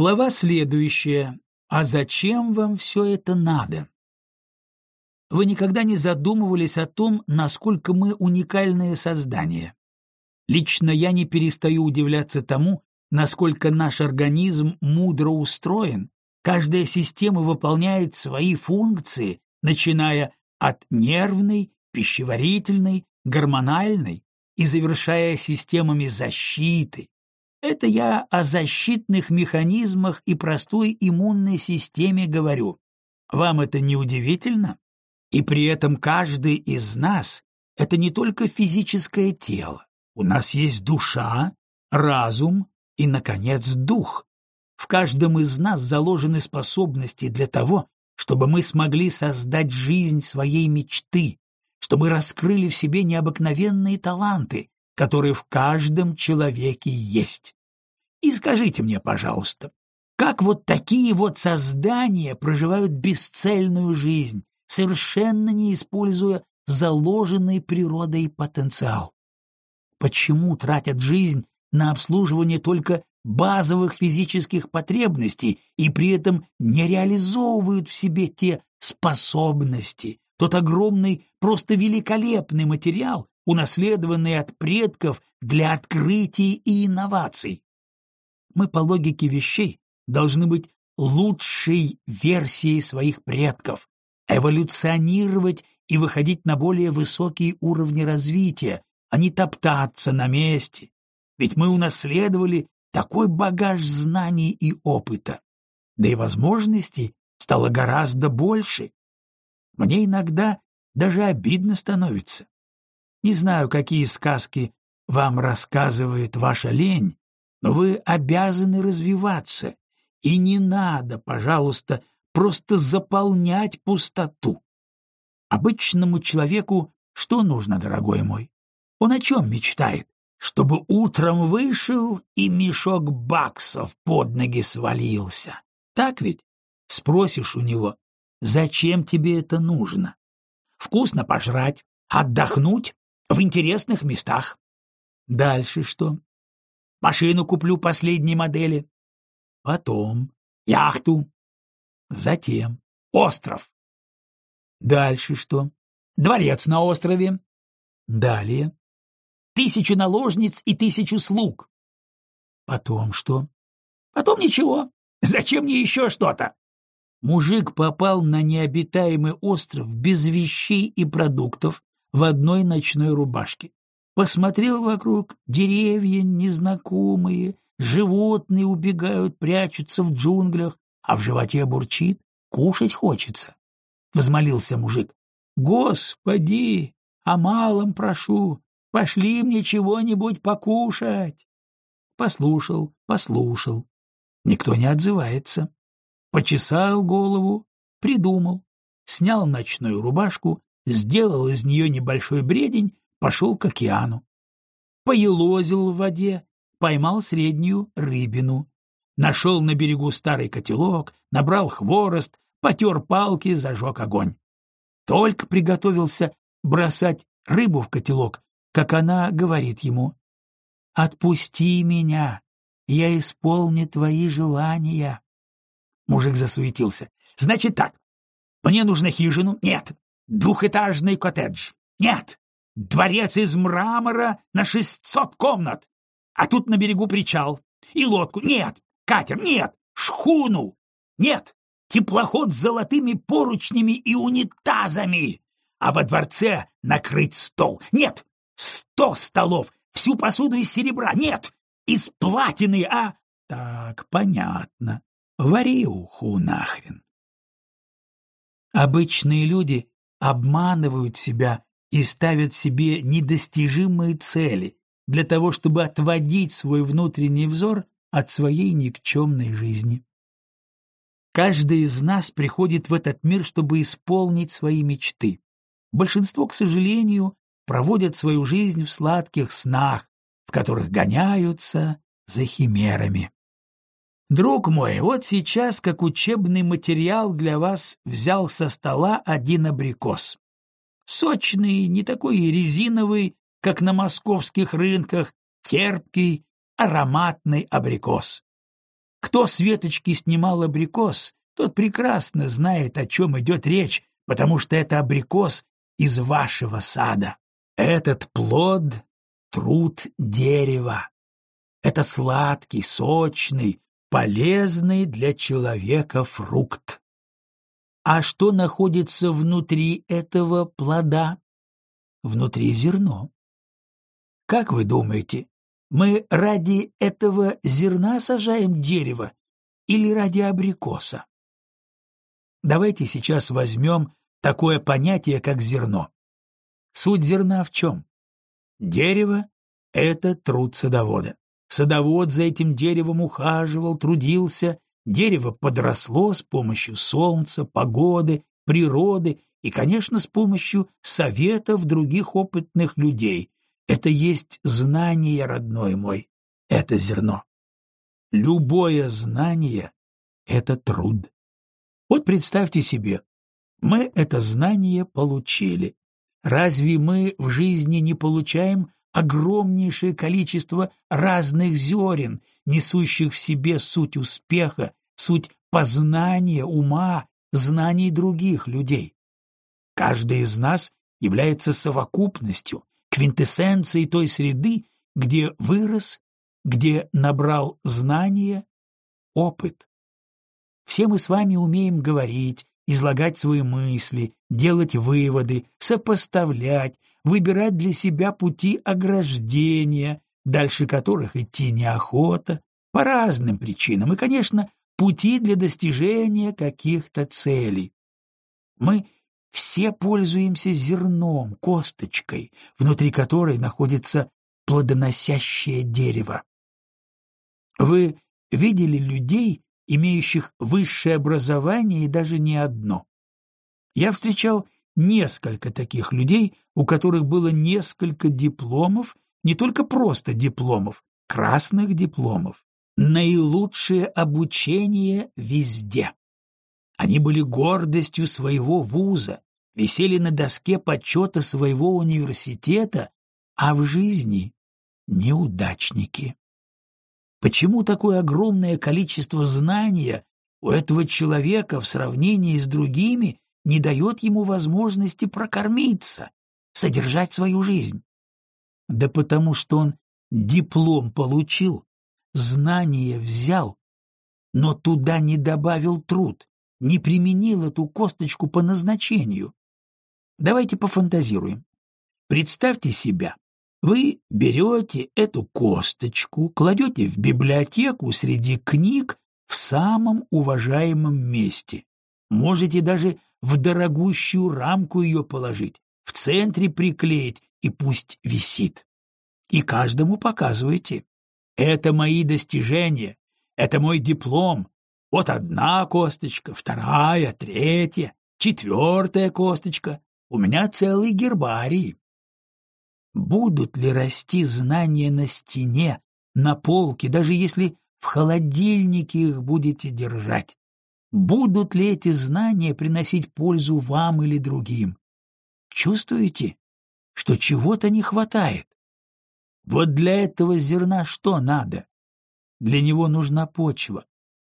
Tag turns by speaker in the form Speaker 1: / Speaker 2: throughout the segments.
Speaker 1: Глава следующая. А зачем вам все это надо? Вы никогда не задумывались о том, насколько мы уникальные создания. Лично я не перестаю удивляться тому, насколько наш организм мудро устроен. Каждая система выполняет свои функции, начиная от нервной, пищеварительной, гормональной и завершая системами защиты. Это я о защитных механизмах и простой иммунной системе говорю. Вам это не удивительно? И при этом каждый из нас — это не только физическое тело. У нас есть душа, разум и, наконец, дух. В каждом из нас заложены способности для того, чтобы мы смогли создать жизнь своей мечты, чтобы раскрыли в себе необыкновенные таланты, которые в каждом человеке есть. И скажите мне, пожалуйста, как вот такие вот создания проживают бесцельную жизнь, совершенно не используя заложенный природой потенциал. Почему тратят жизнь на обслуживание только базовых физических потребностей и при этом не реализовывают в себе те способности, тот огромный, просто великолепный материал, унаследованный от предков для открытий и инноваций? Мы по логике вещей должны быть лучшей версией своих предков, эволюционировать и выходить на более высокие уровни развития, а не топтаться на месте. Ведь мы унаследовали такой багаж знаний и опыта. Да и возможностей стало гораздо больше. Мне иногда даже обидно становится. Не знаю, какие сказки вам рассказывает ваша лень, но вы обязаны развиваться, и не надо, пожалуйста, просто заполнять пустоту. Обычному человеку что нужно, дорогой мой? Он о чем мечтает? Чтобы утром вышел и мешок баксов под ноги свалился. Так ведь? Спросишь у него, зачем тебе это нужно? Вкусно пожрать, отдохнуть в интересных местах. Дальше что? Машину куплю последней модели. Потом яхту, Затем остров. Дальше что? Дворец на острове. Далее. Тысячу наложниц и тысячу слуг. Потом что? Потом ничего. Зачем мне еще что-то? Мужик попал на необитаемый остров без вещей и продуктов в одной ночной рубашке. Посмотрел вокруг, деревья незнакомые, животные убегают, прячутся в джунглях, а в животе бурчит, кушать хочется. Взмолился мужик. Господи, о малом прошу, пошли мне чего-нибудь покушать. Послушал, послушал. Никто не отзывается. Почесал голову, придумал, снял ночную рубашку, сделал из нее небольшой бредень, пошел к океану. Поелозил в воде, поймал среднюю рыбину, Нашел на берегу старый котелок, набрал хворост, потер палки, зажег огонь. Только приготовился бросать рыбу в котелок, как она говорит ему, «Отпусти меня, я исполню твои желания». Мужик засуетился. «Значит так, мне нужно хижину? Нет. Двухэтажный коттедж? Нет. Дворец из мрамора на шестьсот комнат? А тут на берегу причал. И лодку? Нет. Катер, нет! Шхуну! Нет! Теплоход с золотыми поручнями и унитазами! А во дворце накрыть стол! Нет! Сто столов! Всю посуду из серебра! Нет! Из платины, а... Так, понятно. Вари уху нахрен. Обычные люди обманывают себя и ставят себе недостижимые цели для того, чтобы отводить свой внутренний взор от своей никчемной жизни. Каждый из нас приходит в этот мир, чтобы исполнить свои мечты. Большинство, к сожалению, проводят свою жизнь в сладких снах, в которых гоняются за химерами. Друг мой, вот сейчас, как учебный материал для вас, взял со стола один абрикос. Сочный, не такой резиновый, как на московских рынках, терпкий, ароматный абрикос. Кто с веточки снимал абрикос, тот прекрасно знает, о чем идет речь, потому что это абрикос из вашего сада. Этот плод — труд дерева. Это сладкий, сочный, полезный для человека фрукт. А что находится внутри этого плода? Внутри зерно. Как вы думаете, мы ради этого зерна сажаем дерево или ради абрикоса? Давайте сейчас возьмем такое понятие, как зерно. Суть зерна в чем? Дерево — это труд садовода. Садовод за этим деревом ухаживал, трудился, дерево подросло с помощью солнца, погоды, природы и, конечно, с помощью советов других опытных людей. Это есть знание, родной мой, это зерно. Любое знание — это труд. Вот представьте себе, мы это знание получили. Разве мы в жизни не получаем огромнейшее количество разных зерен, несущих в себе суть успеха, суть познания ума, знаний других людей. Каждый из нас является совокупностью, квинтэссенцией той среды, где вырос, где набрал знания, опыт. Все мы с вами умеем говорить, излагать свои мысли, делать выводы, сопоставлять, выбирать для себя пути ограждения, дальше которых идти неохота, по разным причинам, и, конечно, пути для достижения каких-то целей. Мы все пользуемся зерном, косточкой, внутри которой находится плодоносящее дерево. Вы видели людей, имеющих высшее образование и даже не одно. Я встречал несколько таких людей, у которых было несколько дипломов, не только просто дипломов, красных дипломов. Наилучшее обучение везде. Они были гордостью своего вуза, висели на доске почета своего университета, а в жизни — неудачники. Почему такое огромное количество знания у этого человека в сравнении с другими не дает ему возможности прокормиться, содержать свою жизнь? Да потому что он диплом получил, знания взял, но туда не добавил труд, не применил эту косточку по назначению. Давайте пофантазируем. Представьте себя, вы берете эту косточку, кладете в библиотеку среди книг в самом уважаемом месте. Можете даже в дорогущую рамку ее положить, в центре приклеить и пусть висит. И каждому показывайте. Это мои достижения, это мой диплом. Вот одна косточка, вторая, третья, четвертая косточка. У меня целый гербарий будут ли расти знания на стене, на полке, даже если в холодильнике их будете держать? Будут ли эти знания приносить пользу вам или другим? Чувствуете, что чего-то не хватает? Вот для этого зерна что надо? Для него нужна почва.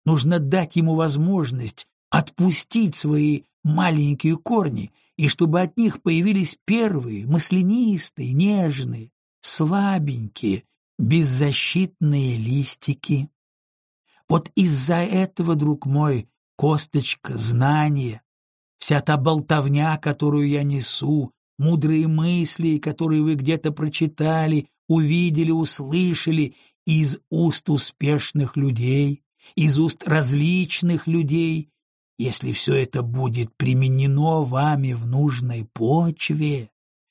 Speaker 1: Нужно дать ему возможность отпустить свои маленькие корни, и чтобы от них появились первые, маслянистые, нежные, слабенькие, беззащитные листики. Вот из-за этого, друг мой, косточка, знание, вся та болтовня, которую я несу, мудрые мысли, которые вы где-то прочитали, увидели, услышали из уст успешных людей, из уст различных людей, если все это будет применено вами в нужной почве.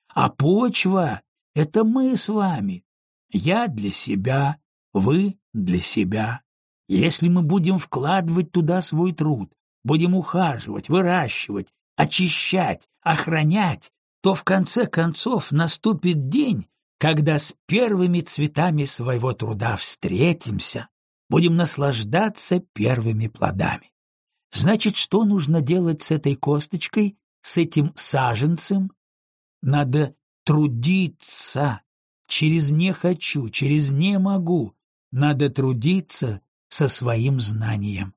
Speaker 1: А почва — это мы с вами. Я для себя, вы для себя. Если мы будем вкладывать туда свой труд, будем ухаживать, выращивать, очищать, охранять, то в конце концов наступит день, когда с первыми цветами своего труда встретимся, будем наслаждаться первыми плодами. Значит, что нужно делать с этой косточкой, с этим саженцем? Надо трудиться. Через «не хочу», через «не могу». Надо трудиться, со своим знанием.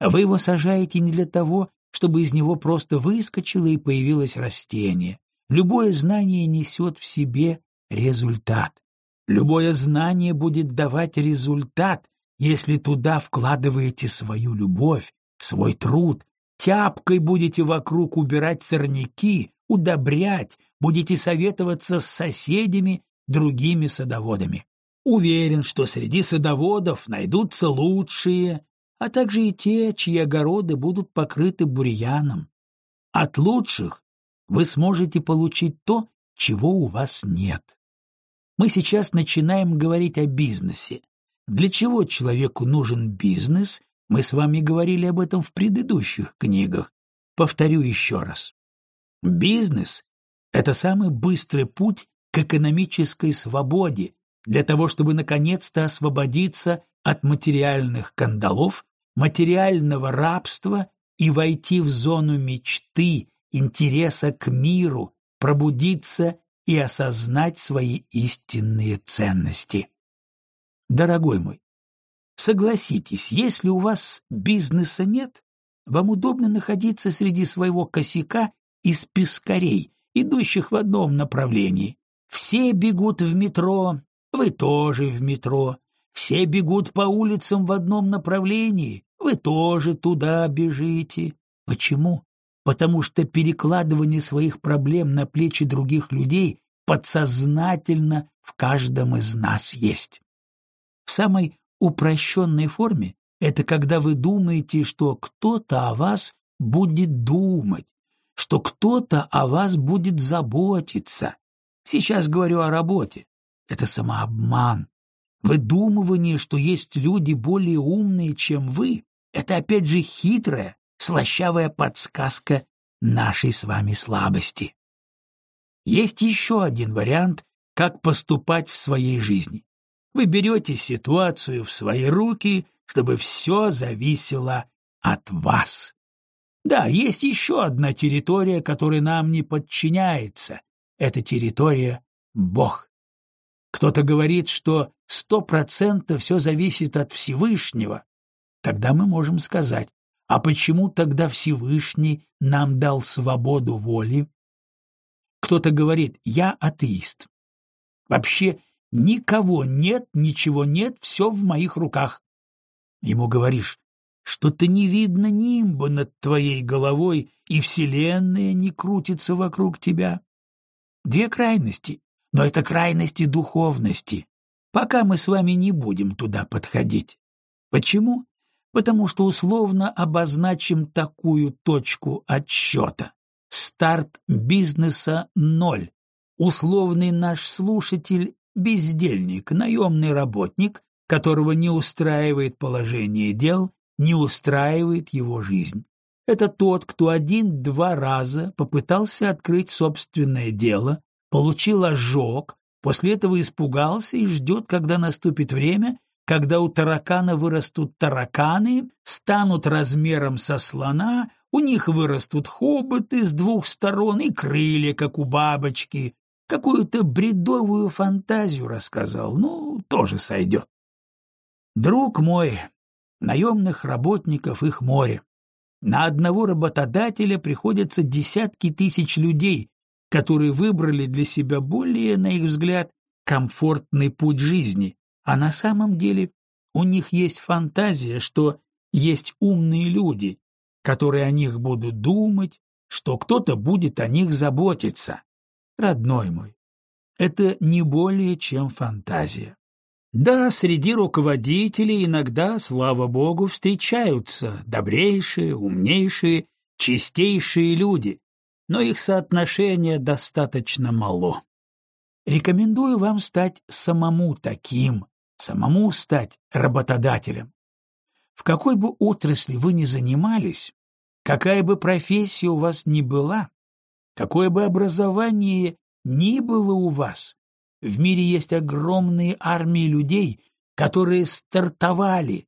Speaker 1: Вы его сажаете не для того, чтобы из него просто выскочило и появилось растение. Любое знание несет в себе результат. Любое знание будет давать результат, если туда вкладываете свою любовь, свой труд, тяпкой будете вокруг убирать сорняки, удобрять, будете советоваться с соседями, другими садоводами. Уверен, что среди садоводов найдутся лучшие, а также и те, чьи огороды будут покрыты бурьяном. От лучших вы сможете получить то, чего у вас нет. Мы сейчас начинаем говорить о бизнесе. Для чего человеку нужен бизнес, мы с вами говорили об этом в предыдущих книгах. Повторю еще раз. Бизнес — это самый быстрый путь к экономической свободе, для того, чтобы наконец-то освободиться от материальных кандалов, материального рабства и войти в зону мечты, интереса к миру, пробудиться и осознать свои истинные ценности. Дорогой мой, согласитесь, если у вас бизнеса нет, вам удобно находиться среди своего косяка из пескарей, идущих в одном направлении. Все бегут в метро, вы тоже в метро. Все бегут по улицам в одном направлении, вы тоже туда бежите. Почему? Потому что перекладывание своих проблем на плечи других людей подсознательно в каждом из нас есть. В самой упрощенной форме это когда вы думаете, что кто-то о вас будет думать, что кто-то о вас будет заботиться. Сейчас говорю о работе. Это самообман. Выдумывание, что есть люди более умные, чем вы, это опять же хитрая, слащавая подсказка нашей с вами слабости. Есть еще один вариант, как поступать в своей жизни. Вы берете ситуацию в свои руки, чтобы все зависело от вас. Да, есть еще одна территория, которая нам не подчиняется. Это территория Бог. Кто-то говорит, что сто процентов все зависит от Всевышнего. Тогда мы можем сказать, а почему тогда Всевышний нам дал свободу воли? Кто-то говорит, я атеист. Вообще никого нет, ничего нет, все в моих руках. Ему говоришь, что-то не видно нимба над твоей головой, и вселенная не крутится вокруг тебя. Две крайности, но это крайности духовности. Пока мы с вами не будем туда подходить. Почему? Потому что условно обозначим такую точку отсчета. Старт бизнеса — ноль. Условный наш слушатель — бездельник, наемный работник, которого не устраивает положение дел, не устраивает его жизнь. Это тот, кто один-два раза попытался открыть собственное дело, получил ожог, после этого испугался и ждет, когда наступит время, когда у таракана вырастут тараканы, станут размером со слона, у них вырастут хоботы с двух сторон и крылья, как у бабочки. Какую-то бредовую фантазию рассказал, ну, тоже сойдет. Друг мой, наемных работников их море. На одного работодателя приходятся десятки тысяч людей, которые выбрали для себя более, на их взгляд, комфортный путь жизни, а на самом деле у них есть фантазия, что есть умные люди, которые о них будут думать, что кто-то будет о них заботиться. Родной мой, это не более чем фантазия. Да, среди руководителей иногда, слава богу, встречаются добрейшие, умнейшие, чистейшие люди, но их соотношение достаточно мало. Рекомендую вам стать самому таким, самому стать работодателем. В какой бы отрасли вы ни занимались, какая бы профессия у вас ни была, какое бы образование ни было у вас, в мире есть огромные армии людей, которые стартовали,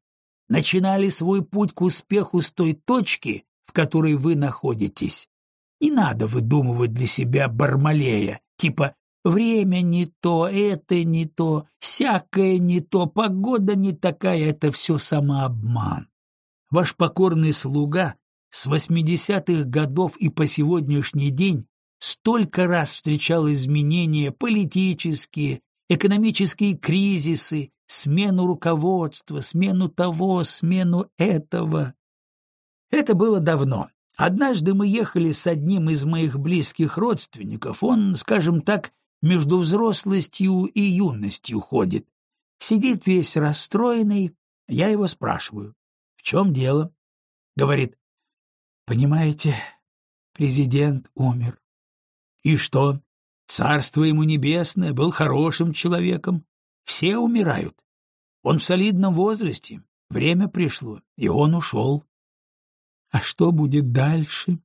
Speaker 1: начинали свой путь к успеху с той точки, в которой вы находитесь. Не надо выдумывать для себя Бармалея, типа Время не то, это не то, всякое не то, погода не такая, это все самообман. Ваш покорный слуга с восьмидесятых годов и по сегодняшний день столько раз встречал изменения политические, экономические кризисы, смену руководства, смену того, смену этого. Это было давно. Однажды мы ехали с одним из моих близких родственников. Он, скажем так, между взрослостью и юностью ходит. Сидит весь расстроенный. Я его спрашиваю, в чем дело? Говорит, понимаете, президент умер. И что? Царство ему небесное, был хорошим человеком. Все умирают. Он в солидном возрасте, время пришло, и он ушел. А что будет дальше?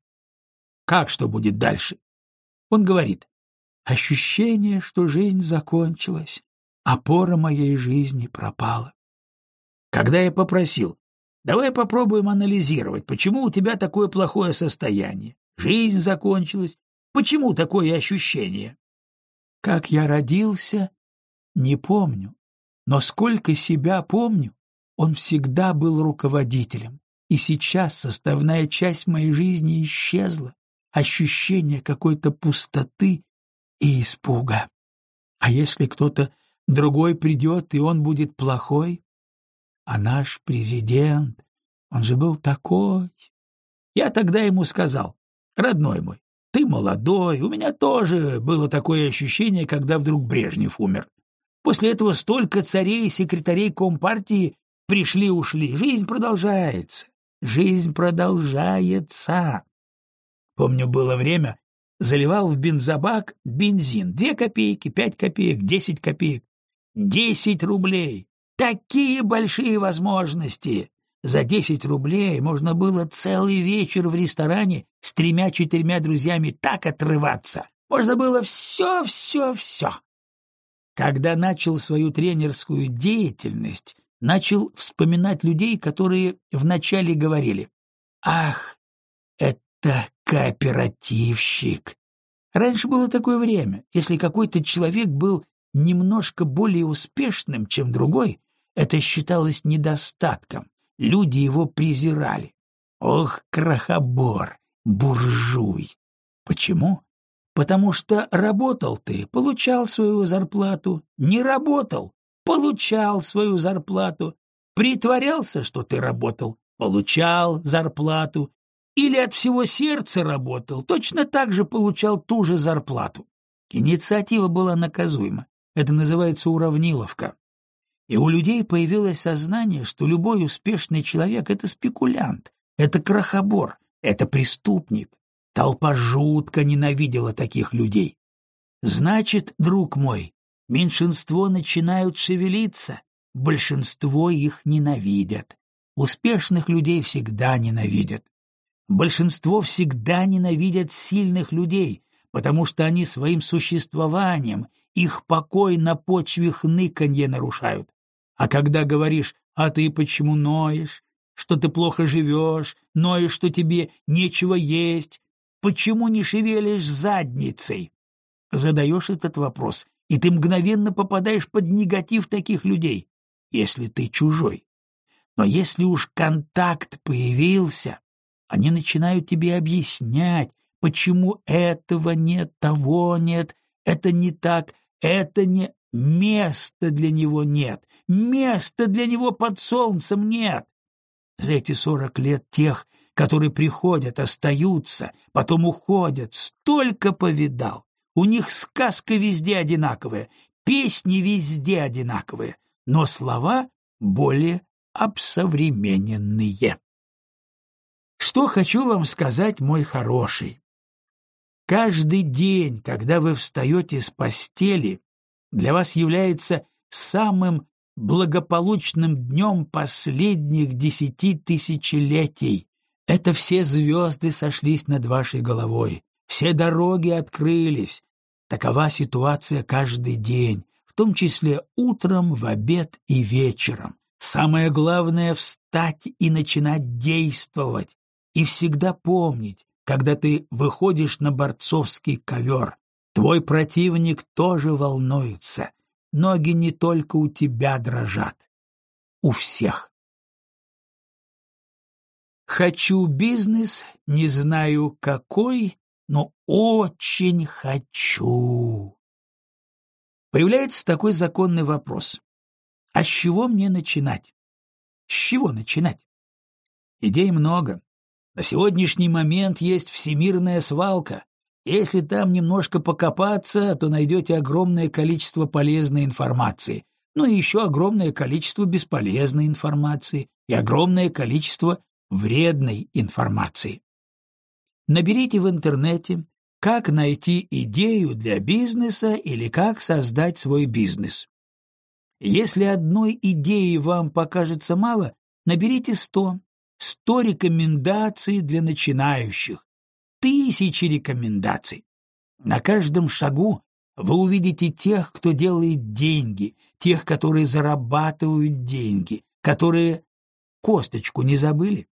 Speaker 1: Как что будет дальше? Он говорит, ощущение, что жизнь закончилась, опора моей жизни пропала. Когда я попросил, давай попробуем анализировать, почему у тебя такое плохое состояние, жизнь закончилась, почему такое ощущение? Как я родился, не помню, но сколько себя помню, он всегда был руководителем, и сейчас составная часть моей жизни исчезла, ощущение какой-то пустоты и испуга. А если кто-то другой придет, и он будет плохой? А наш президент, он же был такой. Я тогда ему сказал, родной мой, ты молодой, у меня тоже было такое ощущение, когда вдруг Брежнев умер. После этого столько царей и секретарей Компартии пришли-ушли. Жизнь продолжается. Жизнь продолжается. Помню, было время, заливал в бензобак бензин. Две копейки, пять копеек, десять копеек. Десять рублей. Такие большие возможности. За десять рублей можно было целый вечер в ресторане с тремя-четырьмя друзьями так отрываться. Можно было все, все, все. Когда начал свою тренерскую деятельность, начал вспоминать людей, которые вначале говорили «Ах, это кооперативщик». Раньше было такое время, если какой-то человек был немножко более успешным, чем другой, это считалось недостатком, люди его презирали. Ох, крохобор, буржуй! Почему? Потому что работал ты, получал свою зарплату, не работал, получал свою зарплату, притворялся, что ты работал, получал зарплату, или от всего сердца работал, точно так же получал ту же зарплату. Инициатива была наказуема. Это называется уравниловка. И у людей появилось сознание, что любой успешный человек — это спекулянт, это крохобор, это преступник. Толпа жутко ненавидела таких людей. Значит, друг мой, меньшинство начинают шевелиться, большинство их ненавидят. Успешных людей всегда ненавидят. Большинство всегда ненавидят сильных людей, потому что они своим существованием их покой на почве хныканья нарушают. А когда говоришь «а ты почему ноешь?», что ты плохо живешь, ноешь, что тебе нечего есть, Почему не шевелишь задницей? Задаешь этот вопрос, и ты мгновенно попадаешь под негатив таких людей, если ты чужой. Но если уж контакт появился, они начинают тебе объяснять, почему этого нет, того нет, это не так, это не... Места для него нет, места для него под солнцем нет. За эти сорок лет тех, которые приходят, остаются, потом уходят, столько повидал. У них сказка везде одинаковая, песни везде одинаковые, но слова более обсовремененные. Что хочу вам сказать, мой хороший. Каждый день, когда вы встаете с постели, для вас является самым благополучным днем последних десяти тысячелетий. Это все звезды сошлись над вашей головой, все дороги открылись. Такова ситуация каждый день, в том числе утром, в обед и вечером. Самое главное — встать и начинать действовать. И всегда помнить, когда ты выходишь на борцовский ковер, Твой противник тоже волнуется. Ноги не только у тебя дрожат. У всех. Хочу бизнес, не знаю какой, но очень хочу. Появляется такой законный вопрос. А с чего мне начинать? С чего начинать? Идей много. На сегодняшний момент есть всемирная свалка. Если там немножко покопаться, то найдете огромное количество полезной информации, но еще огромное количество бесполезной информации и огромное количество вредной информации. Наберите в интернете «Как найти идею для бизнеса» или «Как создать свой бизнес». Если одной идеи вам покажется мало, наберите сто, сто рекомендаций для начинающих, тысячи рекомендаций. На каждом шагу вы увидите тех, кто делает деньги, тех, которые зарабатывают деньги, которые косточку не забыли?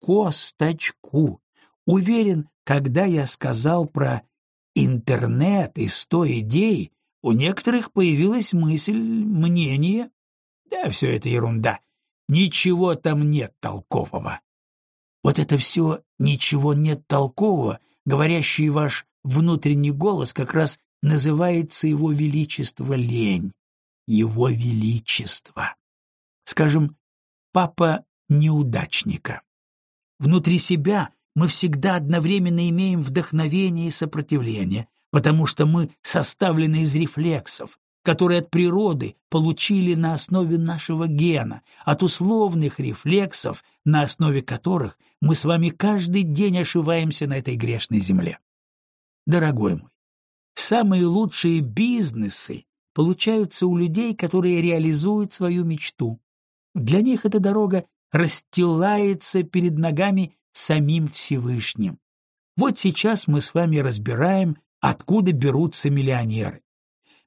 Speaker 1: Косточку. Уверен, когда я сказал про интернет и сто идей, у некоторых появилась мысль, мнение. Да, все это ерунда. Ничего там нет толкового. Вот это все «ничего нет толкового», говорящий ваш внутренний голос, как раз называется его величество лень. Его величество. Скажем, папа неудачника. Внутри себя мы всегда одновременно имеем вдохновение и сопротивление, потому что мы составлены из рефлексов, которые от природы получили на основе нашего гена, от условных рефлексов, на основе которых мы с вами каждый день ошиваемся на этой грешной земле. Дорогой мой, самые лучшие бизнесы получаются у людей, которые реализуют свою мечту. Для них эта дорога расстилается перед ногами самим Всевышним. Вот сейчас мы с вами разбираем, откуда берутся миллионеры.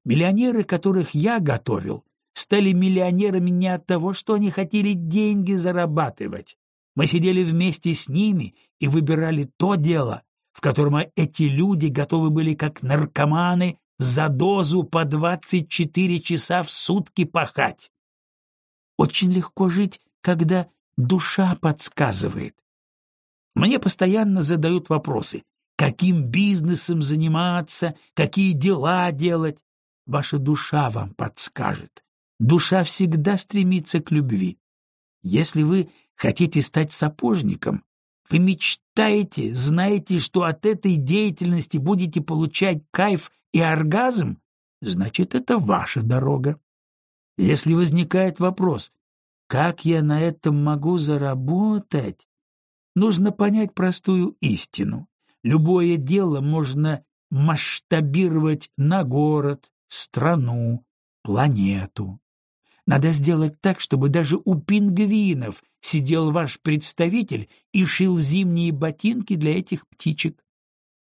Speaker 1: Миллионеры, которых я готовил, стали миллионерами не от того, что они хотели деньги зарабатывать. Мы сидели вместе с ними и выбирали то дело, в котором эти люди готовы были как наркоманы за дозу по 24 часа в сутки пахать. Очень легко жить, когда душа подсказывает. Мне постоянно задают вопросы, каким бизнесом заниматься, какие дела делать. Ваша душа вам подскажет. Душа всегда стремится к любви. Если вы хотите стать сапожником, вы мечтаете, знаете, что от этой деятельности будете получать кайф и оргазм, значит, это ваша дорога. Если возникает вопрос, как я на этом могу заработать? Нужно понять простую истину. Любое дело можно масштабировать на город, страну, планету. Надо сделать так, чтобы даже у пингвинов сидел ваш представитель и шил зимние ботинки для этих птичек.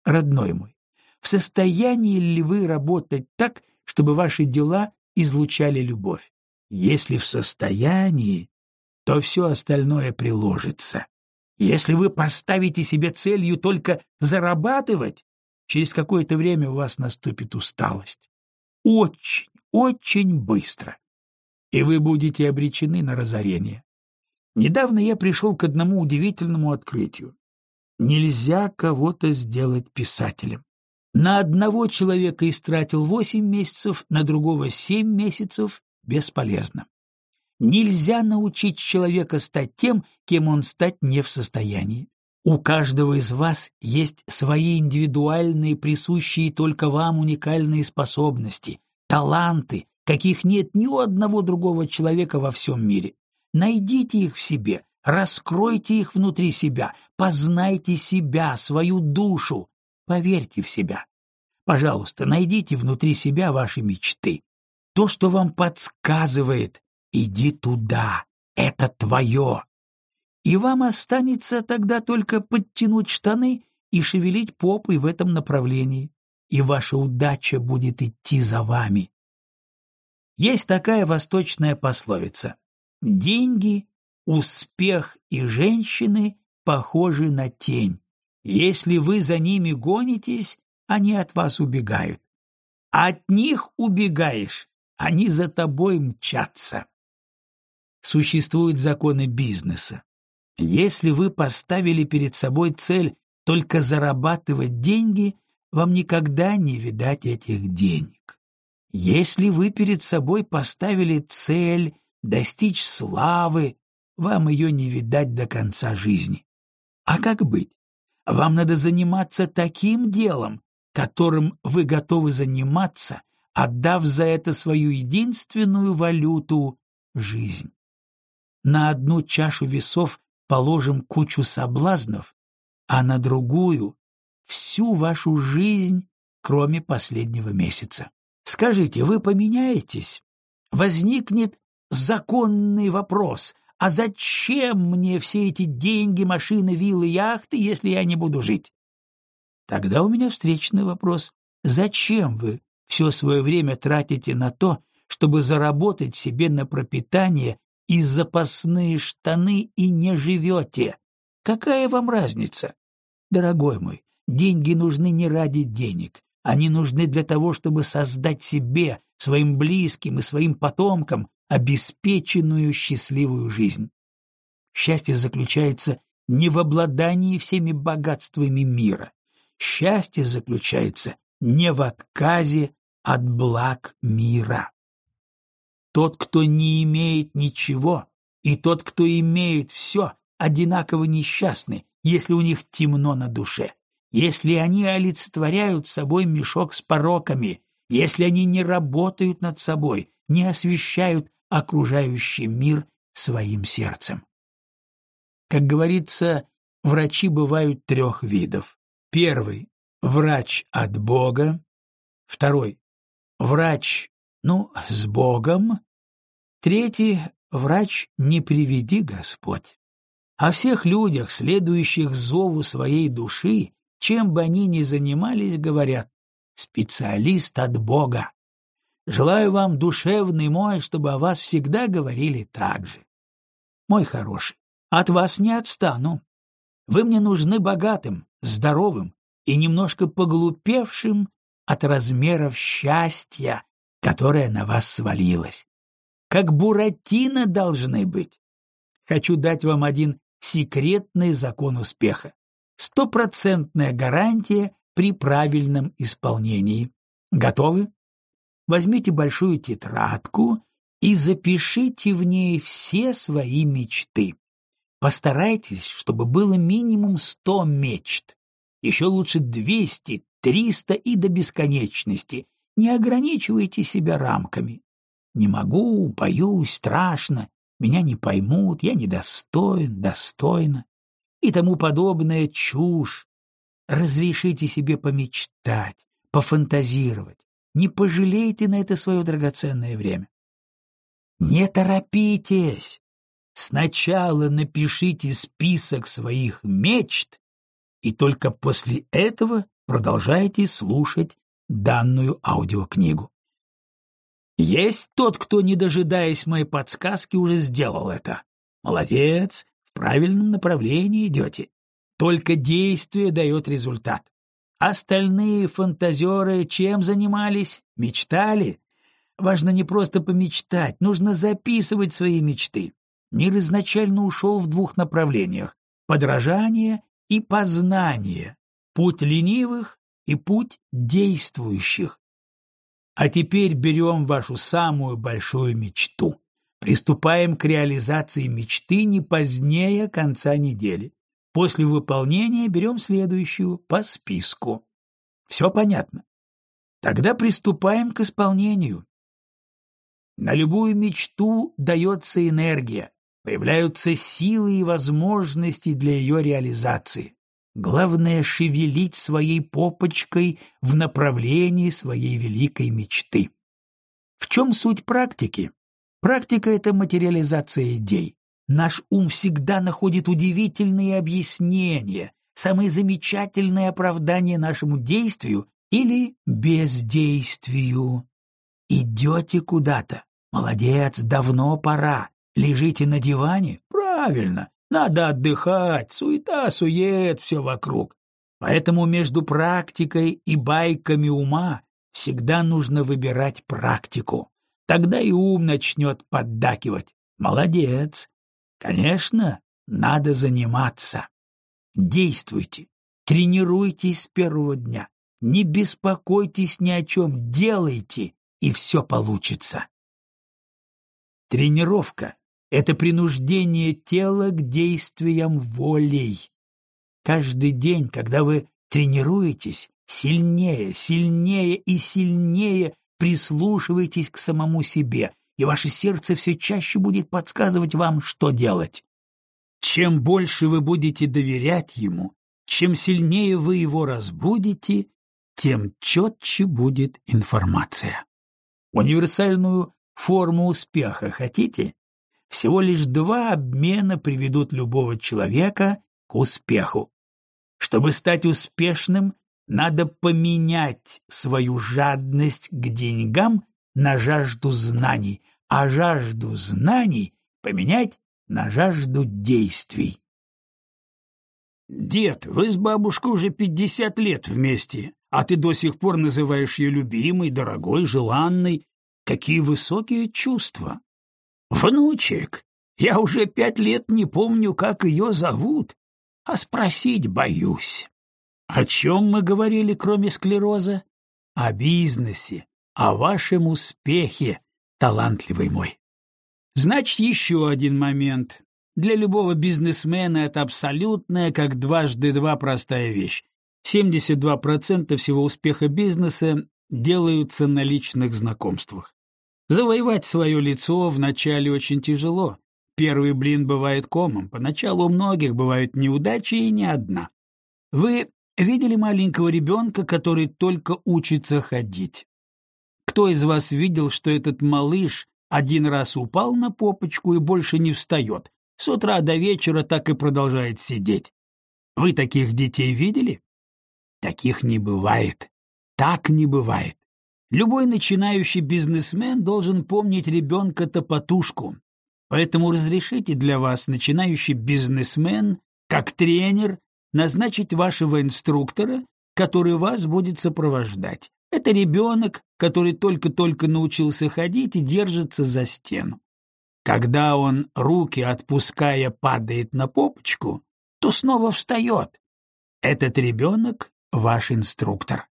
Speaker 1: Родной мой, в состоянии ли вы работать так, чтобы ваши дела излучали любовь? Если в состоянии, то все остальное приложится. Если вы поставите себе целью только зарабатывать, через какое-то время у вас наступит усталость. Очень, очень быстро. И вы будете обречены на разорение. Недавно я пришел к одному удивительному открытию. Нельзя кого-то сделать писателем. На одного человека истратил восемь месяцев, на другого семь месяцев, бесполезно. Нельзя научить человека стать тем, кем он стать не в состоянии. У каждого из вас есть свои индивидуальные, присущие только вам уникальные способности, таланты, каких нет ни у одного другого человека во всем мире. Найдите их в себе, раскройте их внутри себя, познайте себя, свою душу, поверьте в себя. Пожалуйста, найдите внутри себя ваши мечты. То, что вам подсказывает, иди туда, это твое. И вам останется тогда только подтянуть штаны и шевелить попой в этом направлении, и ваша удача будет идти за вами. Есть такая восточная пословица «Деньги, успех и женщины похожи на тень. Если вы за ними гонитесь, они от вас убегают. От них убегаешь, они за тобой мчатся. Существуют законы бизнеса. Если вы поставили перед собой цель только зарабатывать деньги, вам никогда не видать этих денег. Если вы перед собой поставили цель достичь славы, вам ее не видать до конца жизни. А как быть? Вам надо заниматься таким делом, которым вы готовы заниматься, отдав за это свою единственную валюту — жизнь. На одну чашу весов положим кучу соблазнов, а на другую — всю вашу жизнь, кроме последнего месяца. Скажите, вы поменяетесь? Возникнет законный вопрос, а зачем мне все эти деньги, машины, виллы, яхты, если я не буду жить? Тогда у меня встречный вопрос. Зачем вы все свое время тратите на то, чтобы заработать себе на пропитание и запасные штаны и не живете? Какая вам разница? Дорогой мой, деньги нужны не ради денег. Они нужны для того, чтобы создать себе, своим близким и своим потомкам обеспеченную счастливую жизнь. Счастье заключается не в обладании всеми богатствами мира. Счастье заключается не в отказе от благ мира. Тот, кто не имеет ничего, и тот, кто имеет все, одинаково несчастны, если у них темно на душе, если они олицетворяют собой мешок с пороками, если они не работают над собой, не освещают окружающий мир своим сердцем. Как говорится, врачи бывают трех видов. Первый — врач от Бога. Второй — врач, ну, с Богом. Третий — врач «не приведи Господь». О всех людях, следующих зову своей души, чем бы они ни занимались, говорят «специалист от Бога». Желаю вам, душевный мой, чтобы о вас всегда говорили так же. Мой хороший, от вас не отстану. Вы мне нужны богатым, здоровым и немножко поглупевшим от размеров счастья, которое на вас свалилось. Как Буратино должны быть. Хочу дать вам один секретный закон успеха. Стопроцентная гарантия при правильном исполнении. Готовы? возьмите большую тетрадку и запишите в ней все свои мечты. Постарайтесь, чтобы было минимум сто мечт. Еще лучше двести, триста и до бесконечности. Не ограничивайте себя рамками. Не могу, боюсь, страшно, меня не поймут, я недостоин, достойно. И тому подобная чушь. Разрешите себе помечтать, пофантазировать. Не пожалейте на это свое драгоценное время. Не торопитесь. Сначала напишите список своих мечт, и только после этого продолжайте слушать данную аудиокнигу. Есть тот, кто, не дожидаясь моей подсказки, уже сделал это. Молодец, в правильном направлении идете. Только действие дает результат. Остальные фантазеры чем занимались? Мечтали? Важно не просто помечтать, нужно записывать свои мечты. Мир изначально ушел в двух направлениях — подражание и познание, путь ленивых и путь действующих. А теперь берем вашу самую большую мечту. Приступаем к реализации мечты не позднее конца недели. После выполнения берем следующую по списку. Все понятно? Тогда приступаем к исполнению. На любую мечту дается энергия, появляются силы и возможности для ее реализации. Главное — шевелить своей попочкой в направлении своей великой мечты. В чем суть практики? Практика — это материализация идей. Наш ум всегда находит удивительные объяснения, самые замечательные оправдания нашему действию или бездействию. Идете куда-то. Молодец, давно пора. Лежите на диване? Правильно. Надо отдыхать. Суета, сует, все вокруг. Поэтому между практикой и байками ума всегда нужно выбирать практику. Тогда и ум начнет поддакивать. Молодец. Конечно, надо заниматься. Действуйте, тренируйтесь с первого дня. Не беспокойтесь ни о чем, делайте, и все получится. Тренировка — это принуждение тела к действиям волей. Каждый день, когда вы тренируетесь, сильнее, сильнее и сильнее прислушивайтесь к самому себе, и ваше сердце все чаще будет подсказывать вам, что делать. Чем больше вы будете доверять ему, чем сильнее вы его разбудите, тем четче будет информация. Универсальную форму успеха хотите? Всего лишь два обмена приведут любого человека к успеху. Чтобы стать успешным, надо поменять свою жадность к деньгам на жажду знаний, а жажду знаний поменять на жажду действий. «Дед, вы с бабушкой уже пятьдесят лет вместе, а ты до сих пор называешь ее любимой, дорогой, желанной. Какие высокие чувства!» «Внучек, я уже пять лет не помню, как ее зовут, а спросить боюсь». О чем мы говорили, кроме склероза? О бизнесе, о вашем успехе, талантливый мой. Значит, еще один момент. Для любого бизнесмена это абсолютная, как дважды два, простая вещь. 72% всего успеха бизнеса делаются на личных знакомствах. Завоевать свое лицо вначале очень тяжело. Первый блин бывает комом, поначалу у многих бывают неудачи и не одна. Вы Видели маленького ребенка, который только учится ходить? Кто из вас видел, что этот малыш один раз упал на попочку и больше не встает? С утра до вечера так и продолжает сидеть. Вы таких детей видели? Таких не бывает. Так не бывает. Любой начинающий бизнесмен должен помнить ребенка-топотушку. Поэтому разрешите для вас, начинающий бизнесмен, как тренер, назначить вашего инструктора, который вас будет сопровождать. Это ребенок, который только-только научился ходить и держится за стену. Когда он, руки отпуская, падает на попочку, то снова встает. Этот ребенок — ваш инструктор.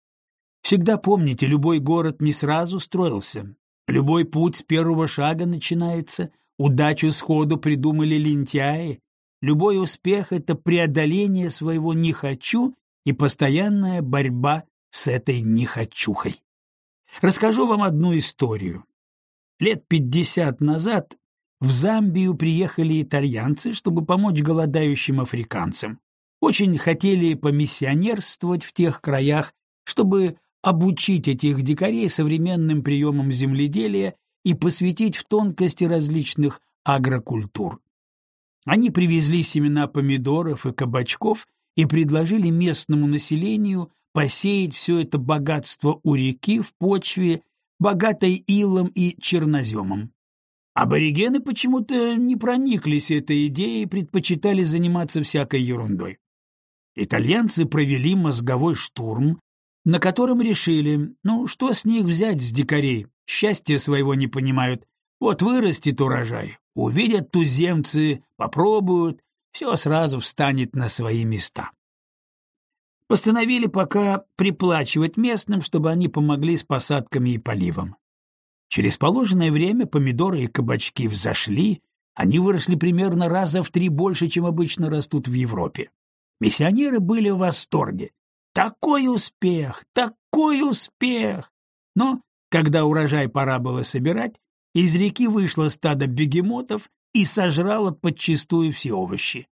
Speaker 1: Всегда помните, любой город не сразу строился. Любой путь с первого шага начинается. Удачу сходу придумали лентяи, Любой успех — это преодоление своего «не хочу» и постоянная борьба с этой «нехочухой». Расскажу вам одну историю. Лет пятьдесят назад в Замбию приехали итальянцы, чтобы помочь голодающим африканцам. Очень хотели помиссионерствовать в тех краях, чтобы обучить этих дикарей современным приемам земледелия и посвятить в тонкости различных агрокультур. Они привезли семена помидоров и кабачков и предложили местному населению посеять все это богатство у реки в почве, богатой илом и черноземом. Аборигены почему-то не прониклись этой идеей и предпочитали заниматься всякой ерундой. Итальянцы провели мозговой штурм, на котором решили, ну, что с них взять с дикарей, счастья своего не понимают, вот вырастет урожай, Увидят туземцы, попробуют, все сразу встанет на свои места. Постановили пока приплачивать местным, чтобы они помогли с посадками и поливом. Через положенное время помидоры и кабачки взошли, они выросли примерно раза в три больше, чем обычно растут в Европе. Миссионеры были в восторге. Такой успех! Такой успех! Но, когда урожай пора было собирать, из реки вышло стадо бегемотов и сожрало подчистую все овощи.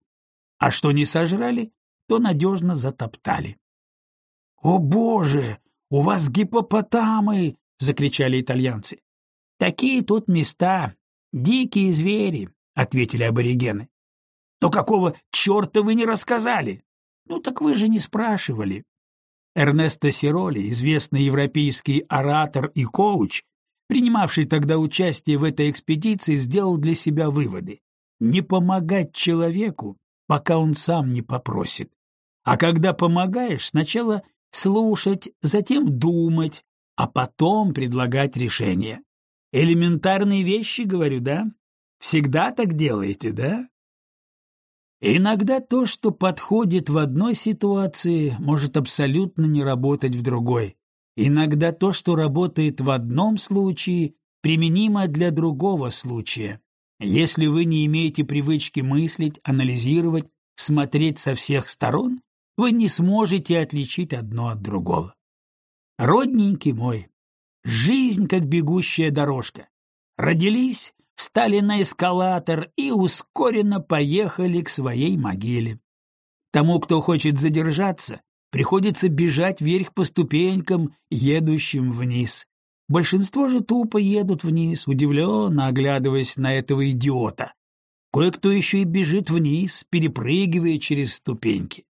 Speaker 1: А что не сожрали, то надежно затоптали. — О, Боже! У вас гипопотамы! — закричали итальянцы. — Такие тут места, дикие звери, — ответили аборигены. — Но какого черта вы не рассказали? Ну так вы же не спрашивали. Эрнесто Сироли, известный европейский оратор и коуч, принимавший тогда участие в этой экспедиции, сделал для себя выводы. Не помогать человеку, пока он сам не попросит. А когда помогаешь, сначала слушать, затем думать, а потом предлагать решение. Элементарные вещи, говорю, да? Всегда так делаете, да? Иногда то, что подходит в одной ситуации, может абсолютно не работать в другой. Иногда то, что работает в одном случае, применимо для другого случая. Если вы не имеете привычки мыслить, анализировать, смотреть со всех сторон, вы не сможете отличить одно от другого. Родненький мой, жизнь как бегущая дорожка. Родились, встали на эскалатор и ускоренно поехали к своей могиле. Тому, кто хочет задержаться, приходится бежать вверх по ступенькам, едущим вниз. Большинство же тупо едут вниз, удивленно оглядываясь на этого идиота. Кое-кто еще и бежит вниз, перепрыгивая через ступеньки.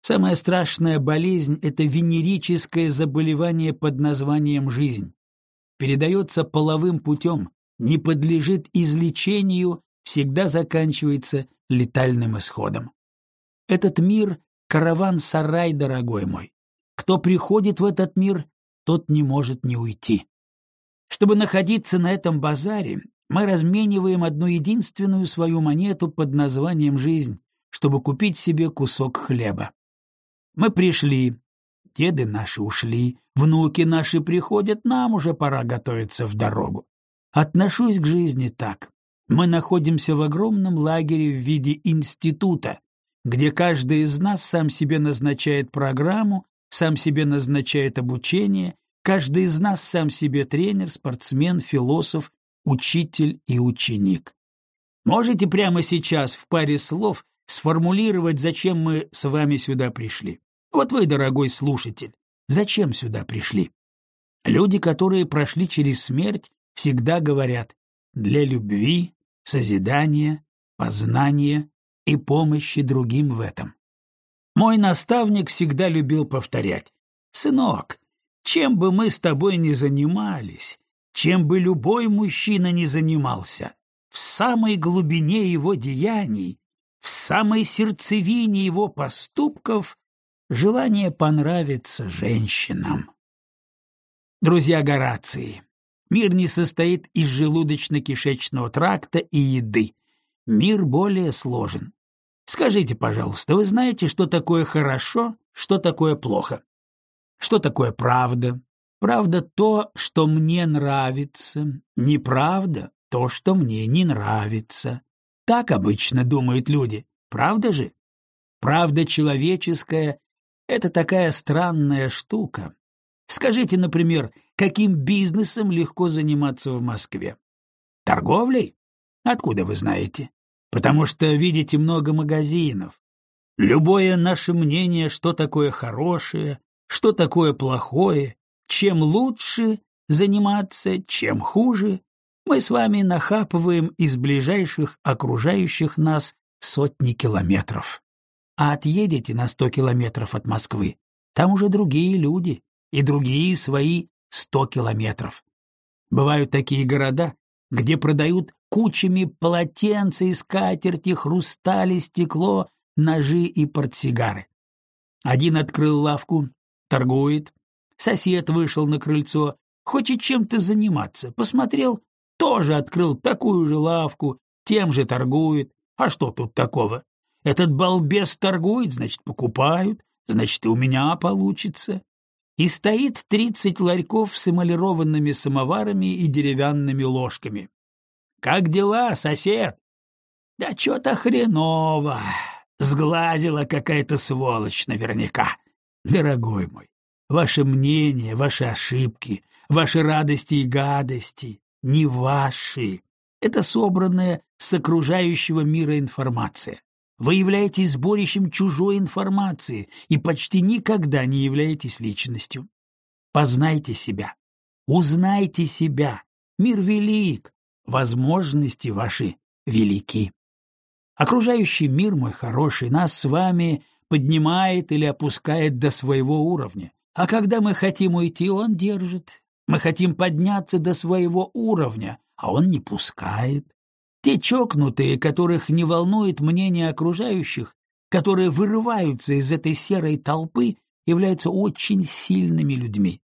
Speaker 1: Самая страшная болезнь — это венерическое заболевание под названием «жизнь». Передается половым путем, не подлежит излечению, всегда заканчивается летальным исходом. Этот мир — караван-сарай, дорогой мой. Кто приходит в этот мир, тот не может не уйти. Чтобы находиться на этом базаре, мы размениваем одну единственную свою монету под названием «жизнь», чтобы купить себе кусок хлеба. Мы пришли, деды наши ушли, внуки наши приходят, нам уже пора готовиться в дорогу. Отношусь к жизни так. Мы находимся в огромном лагере в виде института, где каждый из нас сам себе назначает программу, сам себе назначает обучение, каждый из нас сам себе тренер, спортсмен, философ, учитель и ученик. Можете прямо сейчас в паре слов сформулировать, зачем мы с вами сюда пришли? Вот вы, дорогой слушатель, зачем сюда пришли? Люди, которые прошли через смерть, всегда говорят «для любви, созидания, познания и помощи другим в этом». Мой наставник всегда любил повторять «Сынок, чем бы мы с тобой ни занимались, чем бы любой мужчина ни занимался, в самой глубине его деяний, в самой сердцевине его поступков желание понравиться женщинам. Друзья Горации, мир не состоит из желудочно-кишечного тракта и еды. Мир более сложен. Скажите, пожалуйста, вы знаете, что такое хорошо, что такое плохо? Что такое правда? Правда то, что мне нравится, неправда то, что мне не нравится. Так обычно думают люди, правда же? Правда человеческая это такая странная штука. Скажите, например, каким бизнесом легко заниматься в Москве? Торговлей? Откуда вы знаете? Потому что видите много магазинов. Любое наше мнение, что такое хорошее, что такое плохое, чем лучше заниматься, чем хуже, мы с вами нахапываем из ближайших окружающих нас сотни километров а отъедете на сто километров от Москвы, там уже другие люди и другие свои сто километров. Бывают такие города, где продают кучами полотенца и скатерти, хрустали, стекло, ножи и портсигары. Один открыл лавку, торгует, сосед вышел на крыльцо, хочет чем-то заниматься, посмотрел, тоже открыл такую же лавку, тем же торгует. А что тут такого? Этот балбес торгует, значит, покупают, значит, и у меня получится. И стоит тридцать ларьков с эмалированными самоварами и деревянными ложками. «Как дела, сосед?» «Да что-то хреново. Сглазила какая-то сволочь наверняка. Дорогой мой, ваше мнение, ваши ошибки, ваши радости и гадости не ваши. Это собранная с окружающего мира информация. Вы являетесь сборищем чужой информации и почти никогда не являетесь личностью. Познайте себя, узнайте себя. Мир велик, возможности ваши велики. Окружающий мир, мой хороший, нас с вами поднимает или опускает до своего уровня. А когда мы хотим уйти, он держит. Мы хотим подняться до своего уровня, а он не пускает. Те чокнутые, которых не волнует мнение окружающих, которые вырываются из этой серой толпы, являются очень сильными людьми.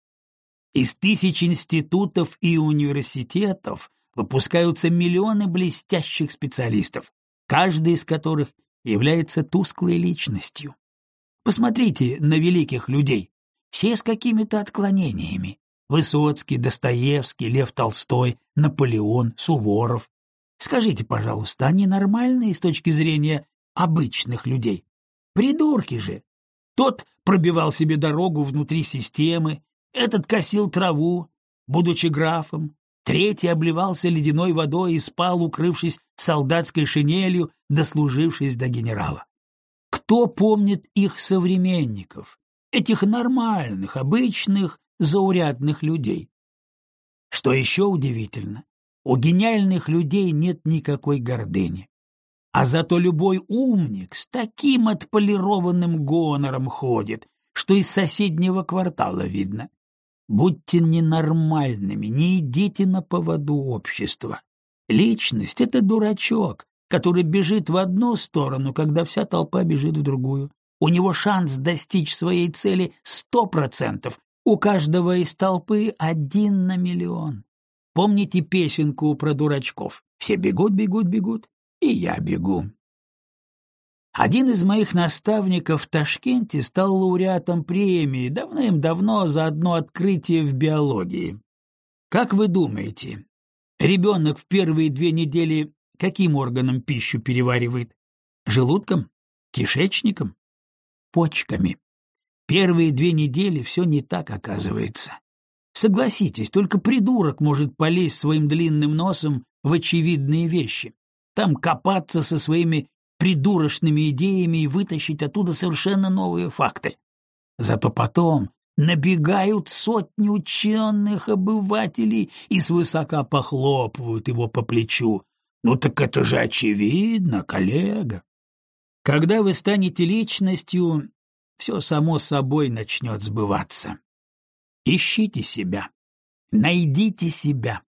Speaker 1: Из тысяч институтов и университетов выпускаются миллионы блестящих специалистов, каждый из которых является тусклой личностью. Посмотрите на великих людей, все с какими-то отклонениями. Высоцкий, Достоевский, Лев Толстой, Наполеон, Суворов. Скажите, пожалуйста, они нормальные с точки зрения обычных людей? Придурки же! Тот пробивал себе дорогу внутри системы, этот косил траву, будучи графом, третий обливался ледяной водой и спал, укрывшись солдатской шинелью, дослужившись до генерала. Кто помнит их современников, этих нормальных, обычных, заурядных людей? Что еще удивительно, у гениальных людей нет никакой гордыни. А зато любой умник с таким отполированным гонором ходит, что из соседнего квартала видно. Будьте ненормальными, не идите на поводу общества. Личность — это дурачок, который бежит в одну сторону, когда вся толпа бежит в другую. У него шанс достичь своей цели сто процентов, у каждого из толпы один на миллион. Помните песенку про дурачков? Все бегут, бегут, бегут, и я бегу. Один из моих наставников в Ташкенте стал лауреатом премии давным-давно за одно открытие в биологии. Как вы думаете, ребенок в первые две недели каким органом пищу переваривает? Желудком? Кишечником? Почками. Первые две недели все не так оказывается. Согласитесь, только придурок может полезть своим длинным носом в очевидные вещи. Там копаться со своими придурочными идеями и вытащить оттуда совершенно новые факты. Зато потом набегают сотни ученых обывателей и свысока похлопывают его по плечу. Ну так это же очевидно, коллега. Когда вы станете личностью, все само собой начнет сбываться. Ищите себя, найдите себя,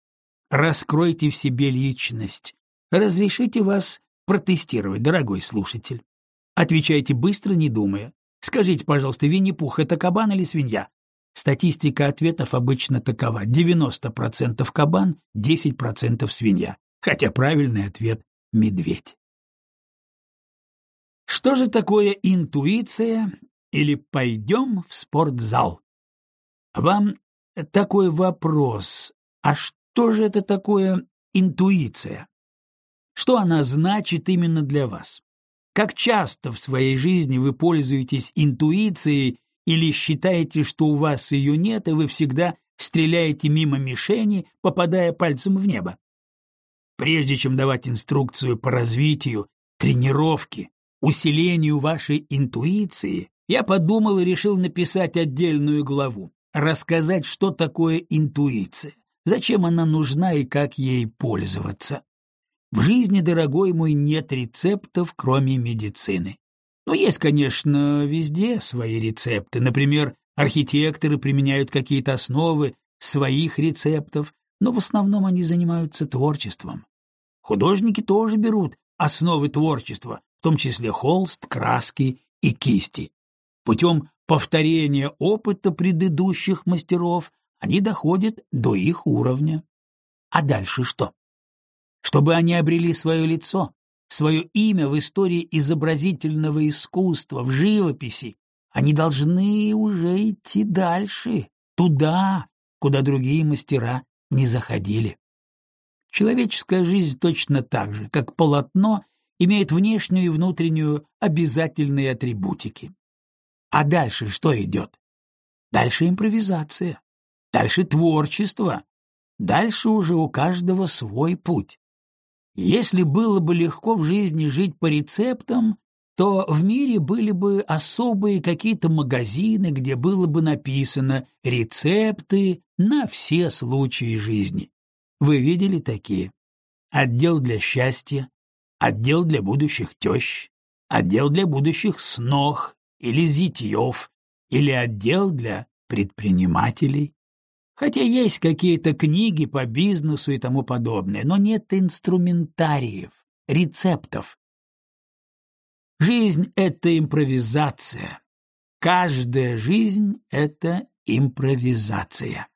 Speaker 1: раскройте в себе личность, разрешите вас протестировать, дорогой слушатель. Отвечайте быстро, не думая. Скажите, пожалуйста, Винни-Пух — это кабан или свинья? Статистика ответов обычно такова. 90% кабан, 10% свинья. Хотя правильный ответ — медведь. Что же такое интуиция или пойдем в спортзал? Вам такой вопрос. А что же это такое интуиция? Что она значит именно для вас? Как часто в своей жизни вы пользуетесь интуицией или считаете, что у вас ее нет, и вы всегда стреляете мимо мишени, попадая пальцем в небо? Прежде чем давать инструкцию по развитию, тренировке, усилению вашей интуиции, я подумал и решил написать отдельную главу, рассказать, что такое интуиция, зачем она нужна и как ей пользоваться. В жизни, дорогой мой, нет рецептов, кроме медицины. Но есть, конечно, везде свои рецепты. Например, архитекторы применяют какие-то основы своих рецептов, но в основном они занимаются творчеством. Художники тоже берут основы творчества, в том числе холст, краски и кисти. Путем повторения опыта предыдущих мастеров они доходят до их уровня. А дальше что? чтобы они обрели свое лицо, свое имя в истории изобразительного искусства, в живописи, они должны уже идти дальше, туда, куда другие мастера не заходили. Человеческая жизнь точно так же, как полотно, имеет внешнюю и внутреннюю обязательные атрибутики. А дальше что идет? Дальше импровизация, дальше творчество, дальше уже у каждого свой путь. Если было бы легко в жизни жить по рецептам, то в мире были бы особые какие-то магазины, где было бы написано «рецепты на все случаи жизни». Вы видели такие? Отдел для счастья, отдел для будущих тещ, отдел для будущих снох или зятьев, или отдел для предпринимателей. Хотя есть какие-то книги по бизнесу и тому подобное, но нет инструментариев, рецептов. Жизнь — это импровизация. Каждая жизнь — это импровизация.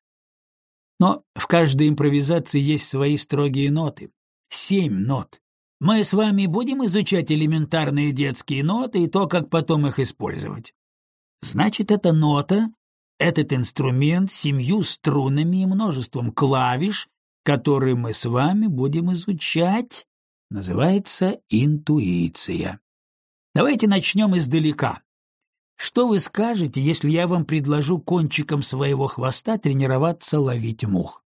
Speaker 1: Но в каждой импровизации есть свои строгие ноты. Семь нот. Мы с вами будем изучать элементарные детские ноты и то, как потом их использовать. Значит, эта нота, этот инструмент с семью струнами и множеством клавиш, который мы с вами будем изучать, называется интуиция. Давайте начнем издалека. Что вы скажете, если я вам предложу кончиком своего хвоста тренироваться ловить мух?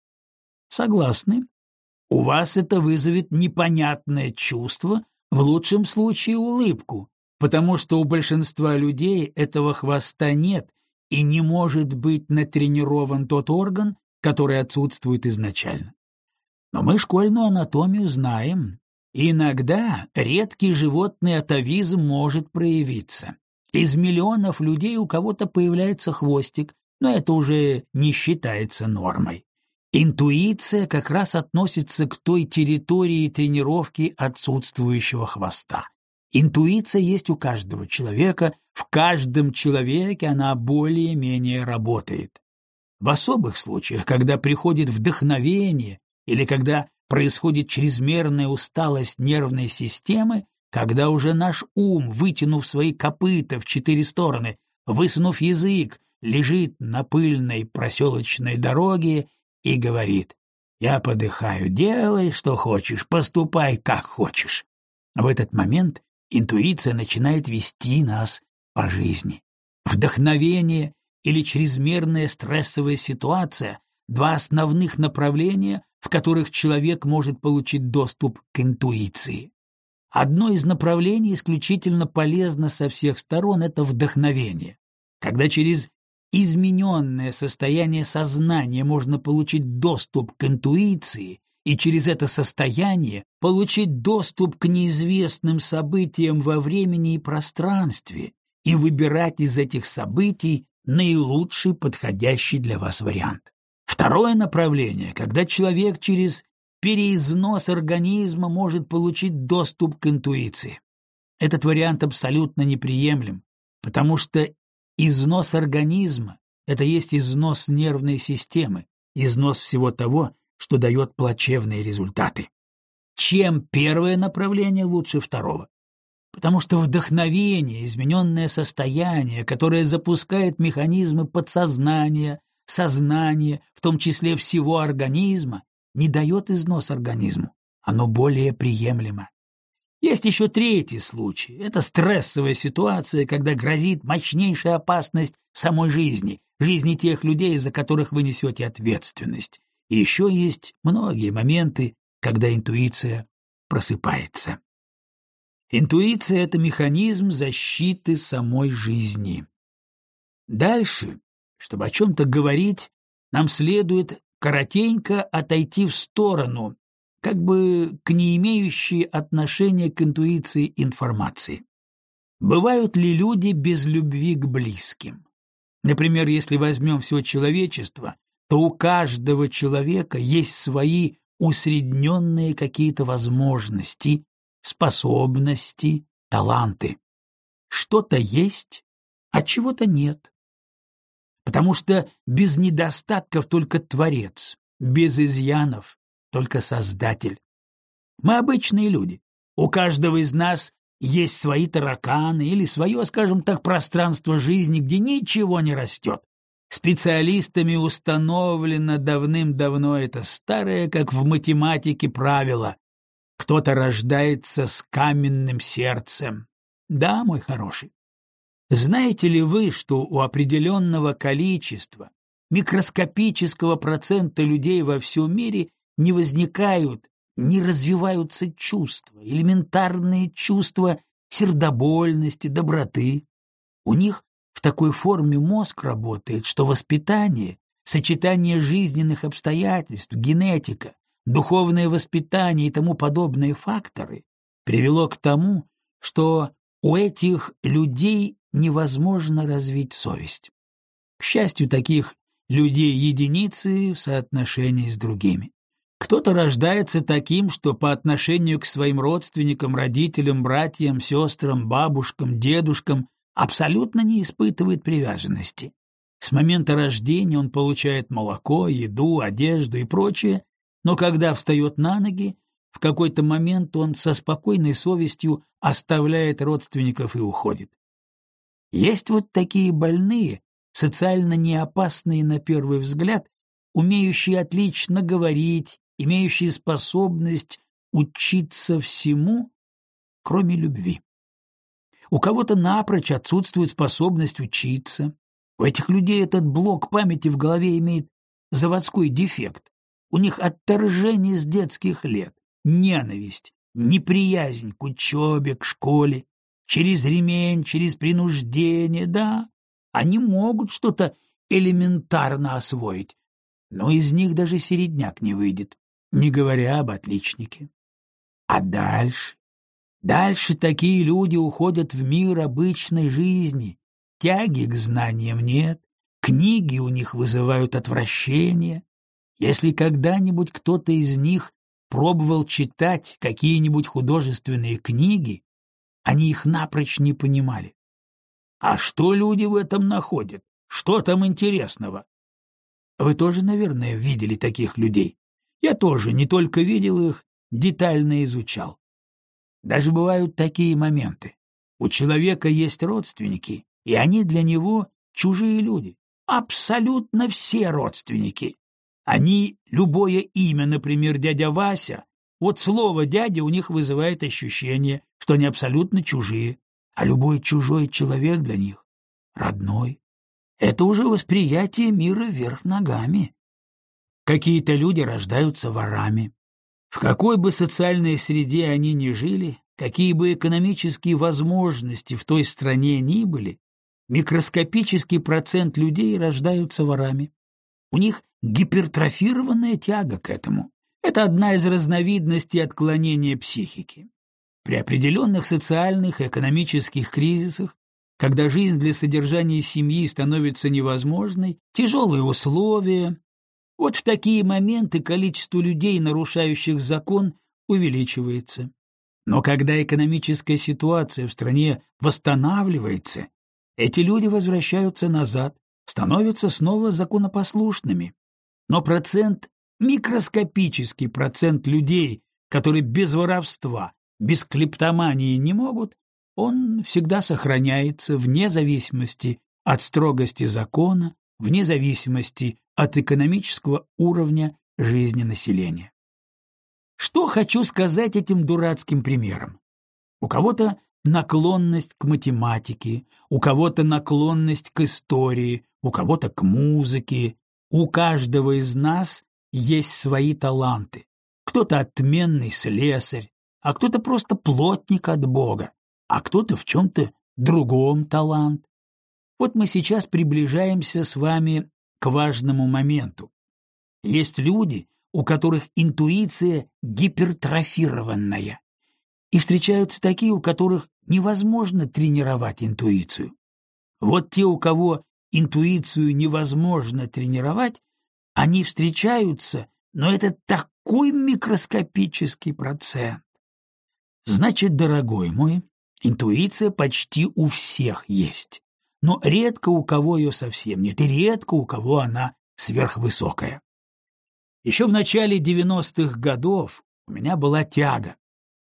Speaker 1: Согласны? У вас это вызовет непонятное чувство, в лучшем случае улыбку, потому что у большинства людей этого хвоста нет и не может быть натренирован тот орган, который отсутствует изначально. Но мы школьную анатомию знаем, иногда редкий животный атовизм может проявиться. Из миллионов людей у кого-то появляется хвостик, но это уже не считается нормой. Интуиция как раз относится к той территории тренировки отсутствующего хвоста. Интуиция есть у каждого человека, в каждом человеке она более-менее работает. В особых случаях, когда приходит вдохновение или когда происходит чрезмерная усталость нервной системы, когда уже наш ум, вытянув свои копыта в четыре стороны, высунув язык, лежит на пыльной проселочной дороге и говорит «Я подыхаю, делай, что хочешь, поступай, как хочешь». В этот момент интуиция начинает вести нас по жизни. Вдохновение или чрезмерная стрессовая ситуация — два основных направления, в которых человек может получить доступ к интуиции. Одно из направлений исключительно полезно со всех сторон — это вдохновение. Когда через измененное состояние сознания можно получить доступ к интуиции и через это состояние получить доступ к неизвестным событиям во времени и пространстве и выбирать из этих событий наилучший подходящий для вас вариант. Второе направление, когда человек через переизнос организма может получить доступ к интуиции. Этот вариант абсолютно неприемлем, потому что износ организма — это есть износ нервной системы, износ всего того, что дает плачевные результаты. Чем первое направление лучше второго? Потому что вдохновение, измененное состояние, которое запускает механизмы подсознания, сознания, в том числе всего организма, не дает износ организму, оно более приемлемо. Есть еще третий случай. Это стрессовая ситуация, когда грозит мощнейшая опасность самой жизни, жизни тех людей, за которых вы несете ответственность. И еще есть многие моменты, когда интуиция просыпается. Интуиция — это механизм защиты самой жизни. Дальше, чтобы о чем-то говорить, нам следует коротенько отойти в сторону, как бы к не имеющей отношения к интуиции информации. Бывают ли люди без любви к близким? Например, если возьмем все человечество, то у каждого человека есть свои усредненные какие-то возможности, способности, таланты. Что-то есть, а чего-то нет потому что без недостатков только Творец, без изъянов только Создатель. Мы обычные люди. У каждого из нас есть свои тараканы или свое, скажем так, пространство жизни, где ничего не растет. Специалистами установлено давным-давно это старое, как в математике, правило. Кто-то рождается с каменным сердцем. Да, мой хороший, знаете ли вы, что у определенного количества, микроскопического процента людей во всем мире не возникают, не развиваются чувства, элементарные чувства сердобольности, доброты? У них в такой форме мозг работает, что воспитание, сочетание жизненных обстоятельств, генетика, духовное воспитание и тому подобные факторы привело к тому, что у этих людей невозможно развить совесть. К счастью, таких людей единицы в соотношении с другими. Кто-то рождается таким, что по отношению к своим родственникам, родителям, братьям, сестрам, бабушкам, дедушкам абсолютно не испытывает привязанности. С момента рождения он получает молоко, еду, одежду и прочее, но когда встает на ноги, в какой-то момент он со спокойной совестью оставляет родственников и уходит. Есть вот такие больные, социально неопасные на первый взгляд, умеющие отлично говорить, имеющие способность учиться всему, кроме любви. У кого-то напрочь отсутствует способность учиться. У этих людей этот блок памяти в голове имеет заводской дефект. У них отторжение с детских лет, ненависть, неприязнь к учебе, к школе, через ремень, через принуждение, да. Они могут что-то элементарно освоить, но из них даже середняк не выйдет не говоря об отличнике. А дальше? Дальше такие люди уходят в мир обычной жизни. Тяги к знаниям нет, книги у них вызывают отвращение. Если когда-нибудь кто-то из них пробовал читать какие-нибудь художественные книги, они их напрочь не понимали. А что люди в этом находят? Что там интересного? Вы тоже, наверное, видели таких людей. Я тоже не только видел их, детально изучал. Даже бывают такие моменты. У человека есть родственники, и они для него чужие люди. Абсолютно все родственники. Они, любое имя, например, дядя Вася, вот слово «дядя» у них вызывает ощущение, что они абсолютно чужие, а любой чужой человек для них — родной. Это уже восприятие мира вверх ногами. Какие-то люди рождаются ворами. В какой бы социальной среде они ни жили, какие бы экономические возможности в той стране ни были, микроскопический процент людей рождаются ворами. У них гипертрофированная тяга к этому. Это одна из разновидностей отклонения психики. При определенных социальных и экономических кризисах, когда жизнь для содержания семьи становится невозможной, тяжелые условия, вот в такие моменты количество людей, нарушающих закон, увеличивается. Но когда экономическая ситуация в стране восстанавливается, эти люди возвращаются назад, становятся снова законопослушными. Но процент, микроскопический процент людей, которые без воровства, без клептомании не могут, он всегда сохраняется вне зависимости от строгости закона, вне зависимости от экономического уровня жизни населения. Что хочу сказать этим дурацким примером? У кого-то наклонность к математике, у кого-то наклонность к истории, у кого-то к музыке. У каждого из нас есть свои таланты. Кто-то отменный слесарь, а кто-то просто плотник от Бога, а кто-то в чем-то другом талант. Вот мы сейчас приближаемся с вами к важному моменту. Есть люди, у которых интуиция гипертрофированная, и встречаются такие, у которых невозможно тренировать интуицию. Вот те, у кого интуицию невозможно тренировать, они встречаются, но это такой микроскопический процент. Значит, дорогой мой, интуиция почти у всех есть но редко у кого ее совсем нет, и редко у кого она сверхвысокая. Еще в начале 90-х годов у меня была тяга.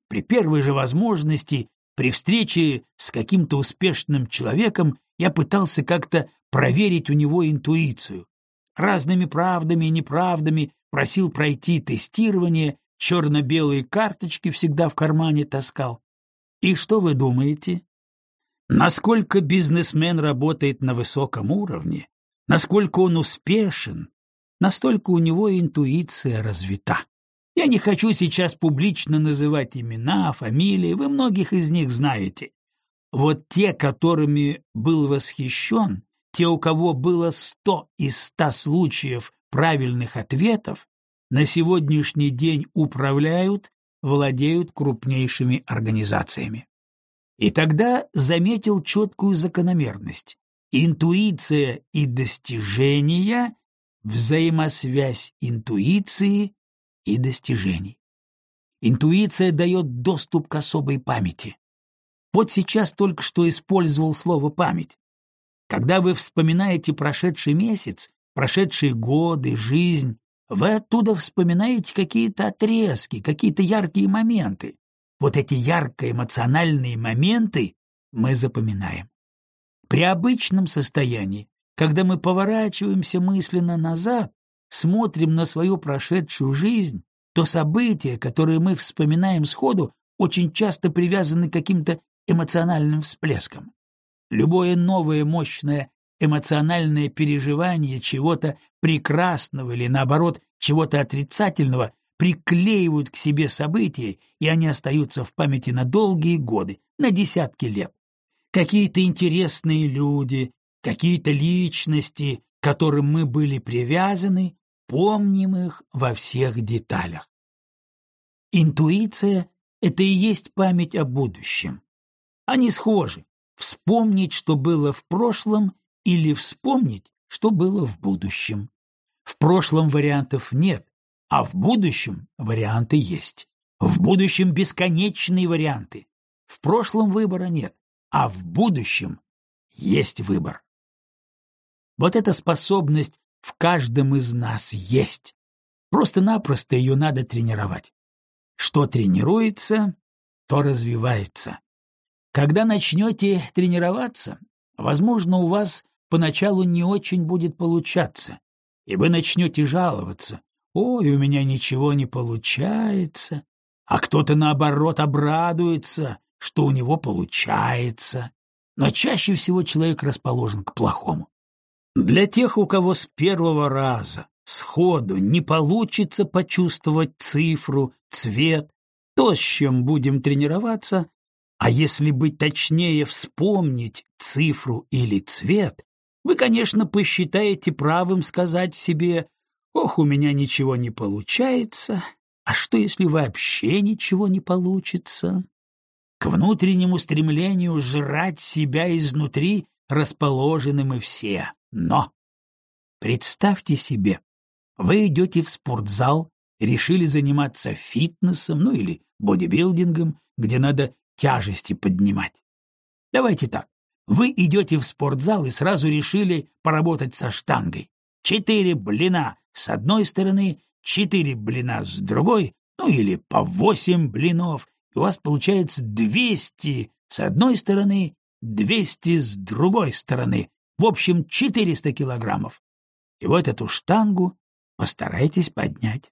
Speaker 1: При первой же возможности, при встрече с каким-то успешным человеком, я пытался как-то проверить у него интуицию. Разными правдами и неправдами просил пройти тестирование, черно-белые карточки всегда в кармане таскал. И что вы думаете? Насколько бизнесмен работает на высоком уровне, насколько он успешен, настолько у него интуиция развита. Я не хочу сейчас публично называть имена, фамилии, вы многих из них знаете. Вот те, которыми был восхищен, те, у кого было сто из ста случаев правильных ответов, на сегодняшний день управляют, владеют крупнейшими организациями. И тогда заметил четкую закономерность. Интуиция и достижения, взаимосвязь интуиции и достижений. Интуиция дает доступ к особой памяти. Вот сейчас только что использовал слово «память». Когда вы вспоминаете прошедший месяц, прошедшие годы, жизнь, вы оттуда вспоминаете какие-то отрезки, какие-то яркие моменты. Вот эти яркие эмоциональные моменты мы запоминаем. При обычном состоянии, когда мы поворачиваемся мысленно назад, смотрим на свою прошедшую жизнь, то события, которые мы вспоминаем сходу, очень часто привязаны к каким-то эмоциональным всплескам. Любое новое мощное эмоциональное переживание чего-то прекрасного или, наоборот, чего-то отрицательного приклеивают к себе события, и они остаются в памяти на долгие годы, на десятки лет. Какие-то интересные люди, какие-то личности, к которым мы были привязаны, помним их во всех деталях. Интуиция — это и есть память о будущем. Они схожи, вспомнить, что было в прошлом, или вспомнить, что было в будущем. В прошлом вариантов нет, а в будущем варианты есть. В будущем бесконечные варианты. В прошлом выбора нет, а в будущем есть выбор. Вот эта способность в каждом из нас есть. Просто-напросто ее надо тренировать. Что тренируется, то развивается. Когда начнете тренироваться, возможно, у вас поначалу не очень будет получаться, и вы начнете жаловаться. «Ой, у меня ничего не получается», а кто-то, наоборот, обрадуется, что у него получается. Но чаще всего человек расположен к плохому. Для тех, у кого с первого раза, сходу, не получится почувствовать цифру, цвет, то, с чем будем тренироваться, а если быть точнее, вспомнить цифру или цвет, вы, конечно, посчитаете правым сказать себе «Ох, у меня ничего не получается», а что, если вообще ничего не получится? К внутреннему стремлению жрать себя изнутри расположены мы все. Но представьте себе, вы идете в спортзал, решили заниматься фитнесом, ну или бодибилдингом, где надо тяжести поднимать. Давайте так. Вы идете в спортзал и сразу решили поработать со штангой. Четыре блина с одной стороны, четыре блина с другой, ну или по восемь блинов, и у вас получается двести с одной стороны, двести с другой стороны, в общем, четыреста килограммов. И вот эту штангу постарайтесь поднять.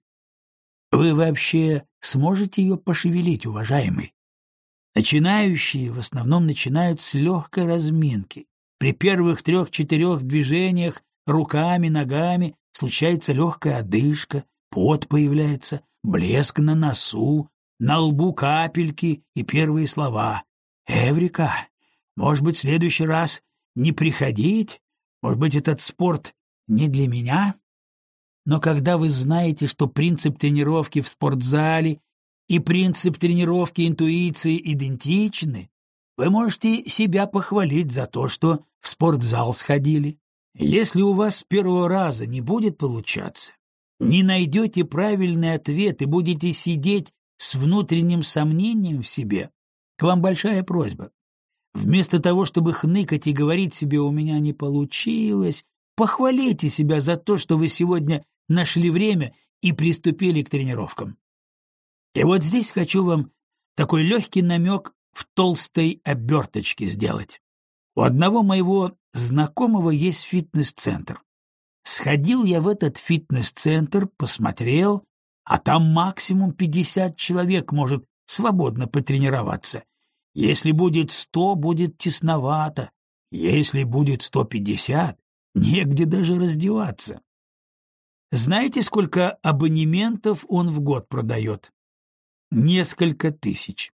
Speaker 1: Вы вообще сможете ее пошевелить, уважаемый? Начинающие в основном начинают с легкой разминки. При первых трех-четырех движениях руками, ногами случается легкая одышка, пот появляется, блеск на носу, на лбу капельки и первые слова. «Эврика, может быть, в следующий раз не приходить? Может быть, этот спорт не для меня?» Но когда вы знаете, что принцип тренировки в спортзале и принцип тренировки интуиции идентичны, вы можете себя похвалить за то, что в спортзал сходили. Если у вас с первого раза не будет получаться, не найдете правильный ответ и будете сидеть с внутренним сомнением в себе, к вам большая просьба. Вместо того, чтобы хныкать и говорить себе «у меня не получилось», похвалите себя за то, что вы сегодня нашли время и приступили к тренировкам. И вот здесь хочу вам такой легкий намек в толстой оберточке сделать. У одного моего знакомого есть фитнес-центр. Сходил я в этот фитнес-центр, посмотрел, а там максимум 50 человек может свободно потренироваться. Если будет 100, будет тесновато. Если будет 150, негде даже раздеваться. Знаете, сколько абонементов он в год продает? несколько тысяч.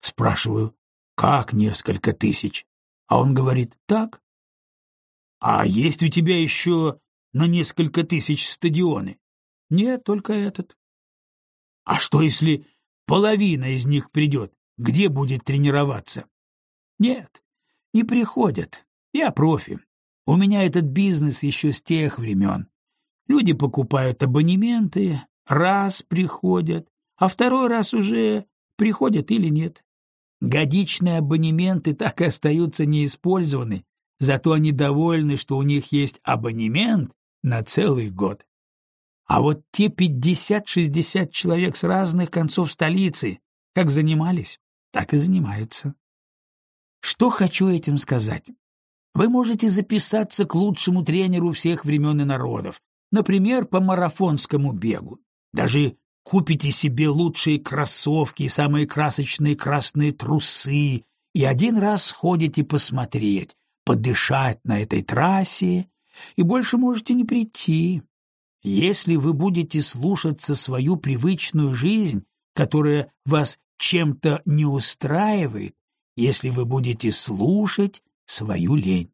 Speaker 1: Спрашиваю, как несколько тысяч? А он говорит, так. А есть у тебя еще на несколько тысяч стадионы? Нет, только этот. А что, если половина из них придет? Где будет тренироваться? Нет, не приходят. Я профи. У меня этот бизнес еще с тех времен. Люди покупают абонементы, раз приходят, а второй раз уже приходят или нет. Годичные абонементы так и остаются неиспользованы, зато они довольны, что у них есть абонемент на целый год. А вот те пятьдесят-шестьдесят человек с разных концов столицы, как занимались, так и занимаются. Что хочу этим сказать? Вы можете записаться к лучшему тренеру всех времен и народов, например, по марафонскому бегу. Даже купите себе лучшие кроссовки и самые красочные красные трусы и один раз сходите посмотреть, подышать на этой трассе, и больше можете не прийти. Если вы будете слушаться свою привычную жизнь, которая вас чем-то не устраивает, если вы будете слушать свою лень.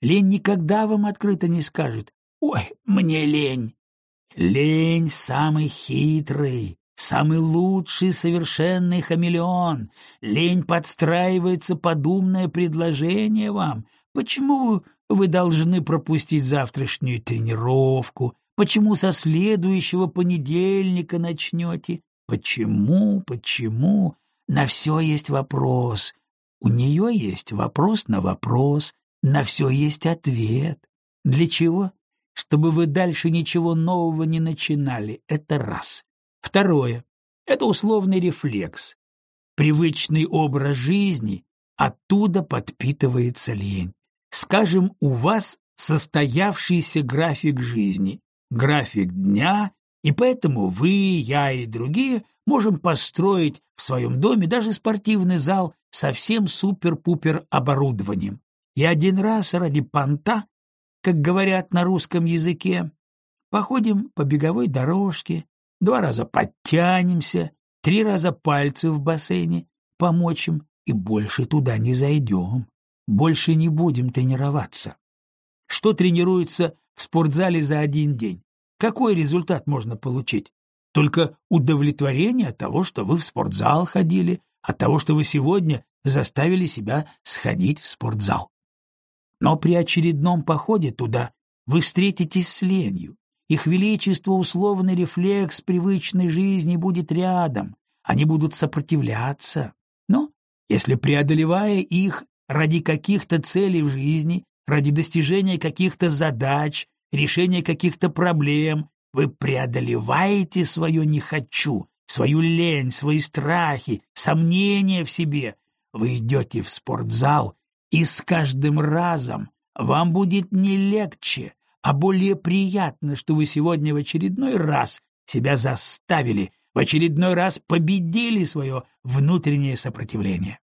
Speaker 1: Лень никогда вам открыто не скажет «Ой, мне лень». Лень — самый хитрый, самый лучший совершенный хамелеон. Лень подстраивается под умное предложение вам. Почему вы должны пропустить завтрашнюю тренировку? Почему со следующего понедельника начнете? Почему, почему? На все есть вопрос. У нее есть вопрос на вопрос, на все есть ответ. Для чего? Чтобы вы дальше ничего нового не начинали. Это раз. Второе. Это условный рефлекс. Привычный образ жизни, оттуда подпитывается лень. Скажем, у вас состоявшийся график жизни, график дня, и поэтому вы, я и другие можем построить в своем доме даже спортивный зал со всем супер-пупер оборудованием. И один раз ради понта, как говорят на русском языке, походим по беговой дорожке, два раза подтянемся, три раза пальцы в бассейне помочим и больше туда не зайдем, больше не будем тренироваться. Что тренируется в спортзале за один день? Какой результат можно получить? Только удовлетворение от того, что вы в спортзал ходили, от того, что вы сегодня заставили себя сходить в спортзал. Но при очередном походе туда вы встретитесь с ленью. Их величество условный рефлекс привычной жизни будет рядом, они будут сопротивляться. Но если преодолевая их ради каких-то целей в жизни, ради достижения каких-то задач, решения каких-то проблем, вы преодолеваете свое «не хочу», свою лень, свои страхи, сомнения в себе. Вы идете в спортзал, и с каждым разом вам будет не легче, а более приятно, что вы сегодня в очередной раз себя заставили, в очередной раз победили свое внутреннее сопротивление.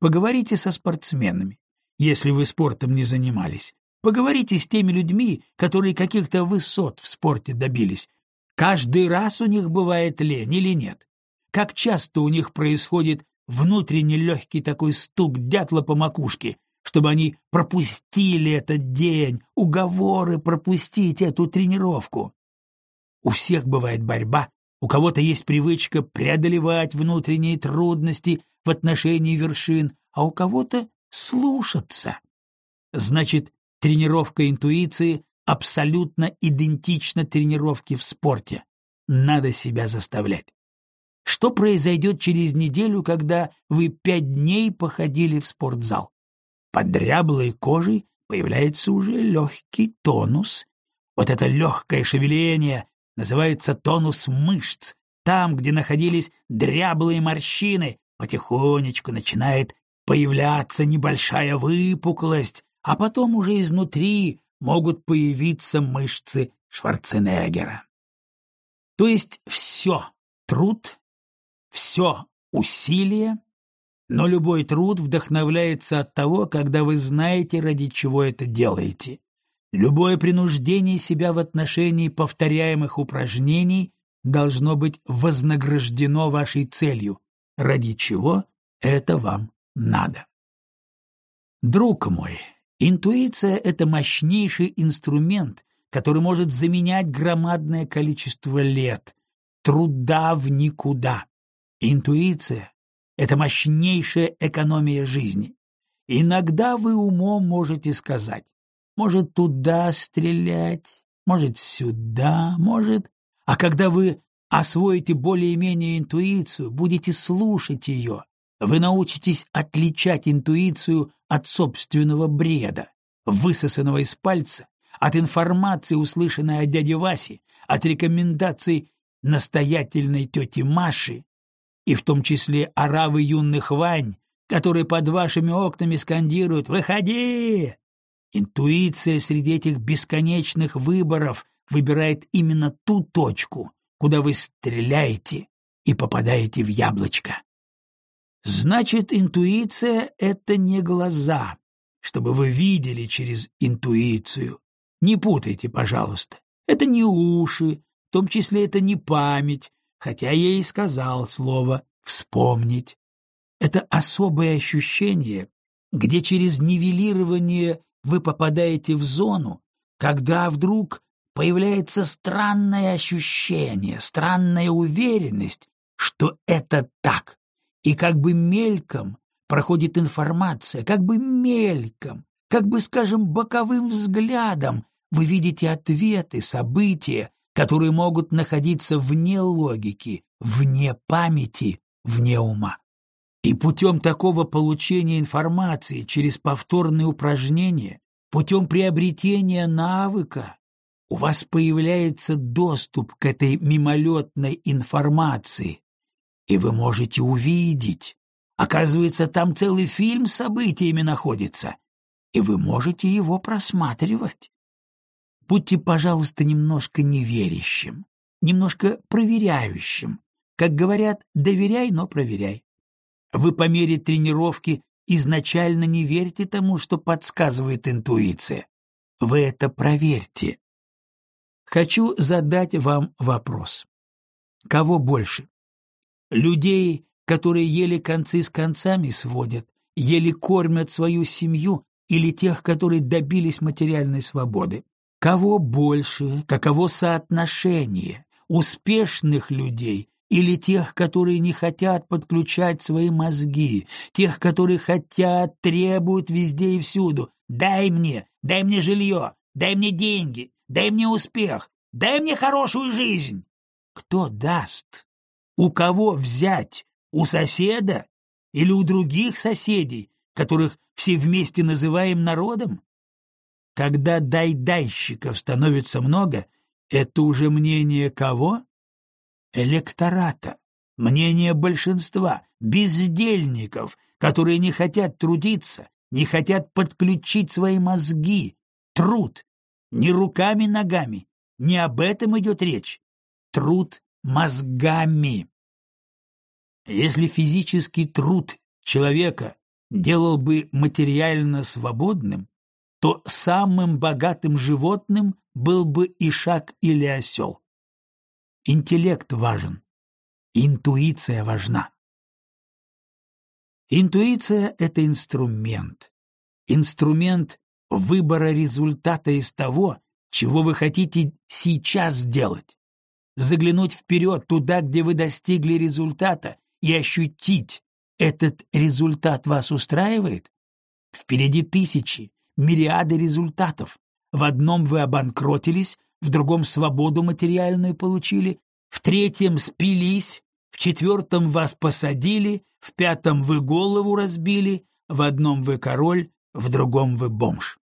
Speaker 1: Поговорите со спортсменами, если вы спортом не занимались. Поговорите с теми людьми, которые каких-то высот в спорте добились, Каждый раз у них бывает лень или нет? Как часто у них происходит внутренний легкий такой стук дятла по макушке, чтобы они пропустили этот день, уговоры пропустить эту тренировку? У всех бывает борьба, у кого-то есть привычка преодолевать внутренние трудности в отношении вершин, а у кого-то слушаться. Значит, тренировка интуиции абсолютно идентично тренировке в спорте. Надо себя заставлять. Что произойдет через неделю, когда вы пять дней походили в спортзал? Под дряблой кожей появляется уже легкий тонус. Вот это легкое шевеление называется тонус мышц. Там, где находились дряблые морщины, потихонечку начинает появляться небольшая выпуклость, а потом уже изнутри могут появиться мышцы Шварценеггера. То есть все труд, все усилие, но любой труд вдохновляется от того, когда вы знаете, ради чего это делаете. Любое принуждение себя в отношении повторяемых упражнений должно быть вознаграждено вашей целью, ради чего это вам надо. Друг мой, Интуиция — это мощнейший инструмент, который может заменять громадное количество лет, труда в никуда. Интуиция — это мощнейшая экономия жизни. Иногда вы умом можете сказать, может туда стрелять, может сюда, может... А когда вы освоите более-менее интуицию, будете слушать ее, вы научитесь отличать интуицию от собственного бреда, высосанного из пальца, от информации, услышанной от дяди Васи, от рекомендаций настоятельной тети Маши, и в том числе оравы юных Вань, которые под вашими окнами скандируют «Выходи!». Интуиция среди этих бесконечных выборов выбирает именно ту точку, куда вы стреляете и попадаете в яблочко. Значит, интуиция — это не глаза, чтобы вы видели через интуицию. Не путайте, пожалуйста. Это не уши, в том числе это не память, хотя я и сказал слово «вспомнить». Это особое ощущение, где через нивелирование вы попадаете в зону, когда вдруг появляется странное ощущение, странная уверенность, что это так, и как бы мельком проходит информация, как бы мельком, как бы, скажем, боковым взглядом вы видите ответы, события, которые могут находиться вне логики, вне памяти, вне ума. И путем такого получения информации через повторные упражнения, путем приобретения навыка, у вас появляется доступ к этой мимолетной информации, и вы можете увидеть. Оказывается, там целый фильм с событиями находится, и вы можете его просматривать. Будьте, пожалуйста, немножко неверящим, немножко проверяющим. Как говорят, доверяй, но проверяй. Вы по мере тренировки изначально не верьте тому, что подсказывает интуиция. Вы это проверьте. Хочу задать вам вопрос. Кого больше? Людей, которые еле концы с концами сводят, еле кормят свою семью, или тех, которые добились материальной свободы? Кого больше, каково соотношение успешных людей или тех, которые не хотят подключать свои мозги, тех, которые хотят, требуют везде и всюду. «Дай мне, дай мне жилье, дай мне деньги, Дай мне успех! Дай мне хорошую жизнь!» Кто даст? У кого взять? У соседа? Или у других соседей, которых все вместе называем народом? Когда дай-дайщиков становится много, это уже мнение кого? Электората, мнение большинства, бездельников, которые не хотят трудиться, не хотят подключить свои мозги, труд, не руками-ногами. Не об этом идет речь. Труд мозгами. Если физический труд человека делал бы материально свободным, то самым богатым животным был бы ишак или осел. Интеллект важен, интуиция важна. Интуиция — это инструмент. Инструмент выбора результата из того, чего вы хотите сейчас сделать. Заглянуть вперед туда, где вы достигли результата, и ощутить, этот результат вас устраивает? Впереди тысячи, мириады результатов. В одном вы обанкротились, в другом свободу материальную получили, в третьем спились, в четвертом вас посадили, в пятом вы голову разбили, в одном вы король, в другом вы бомж.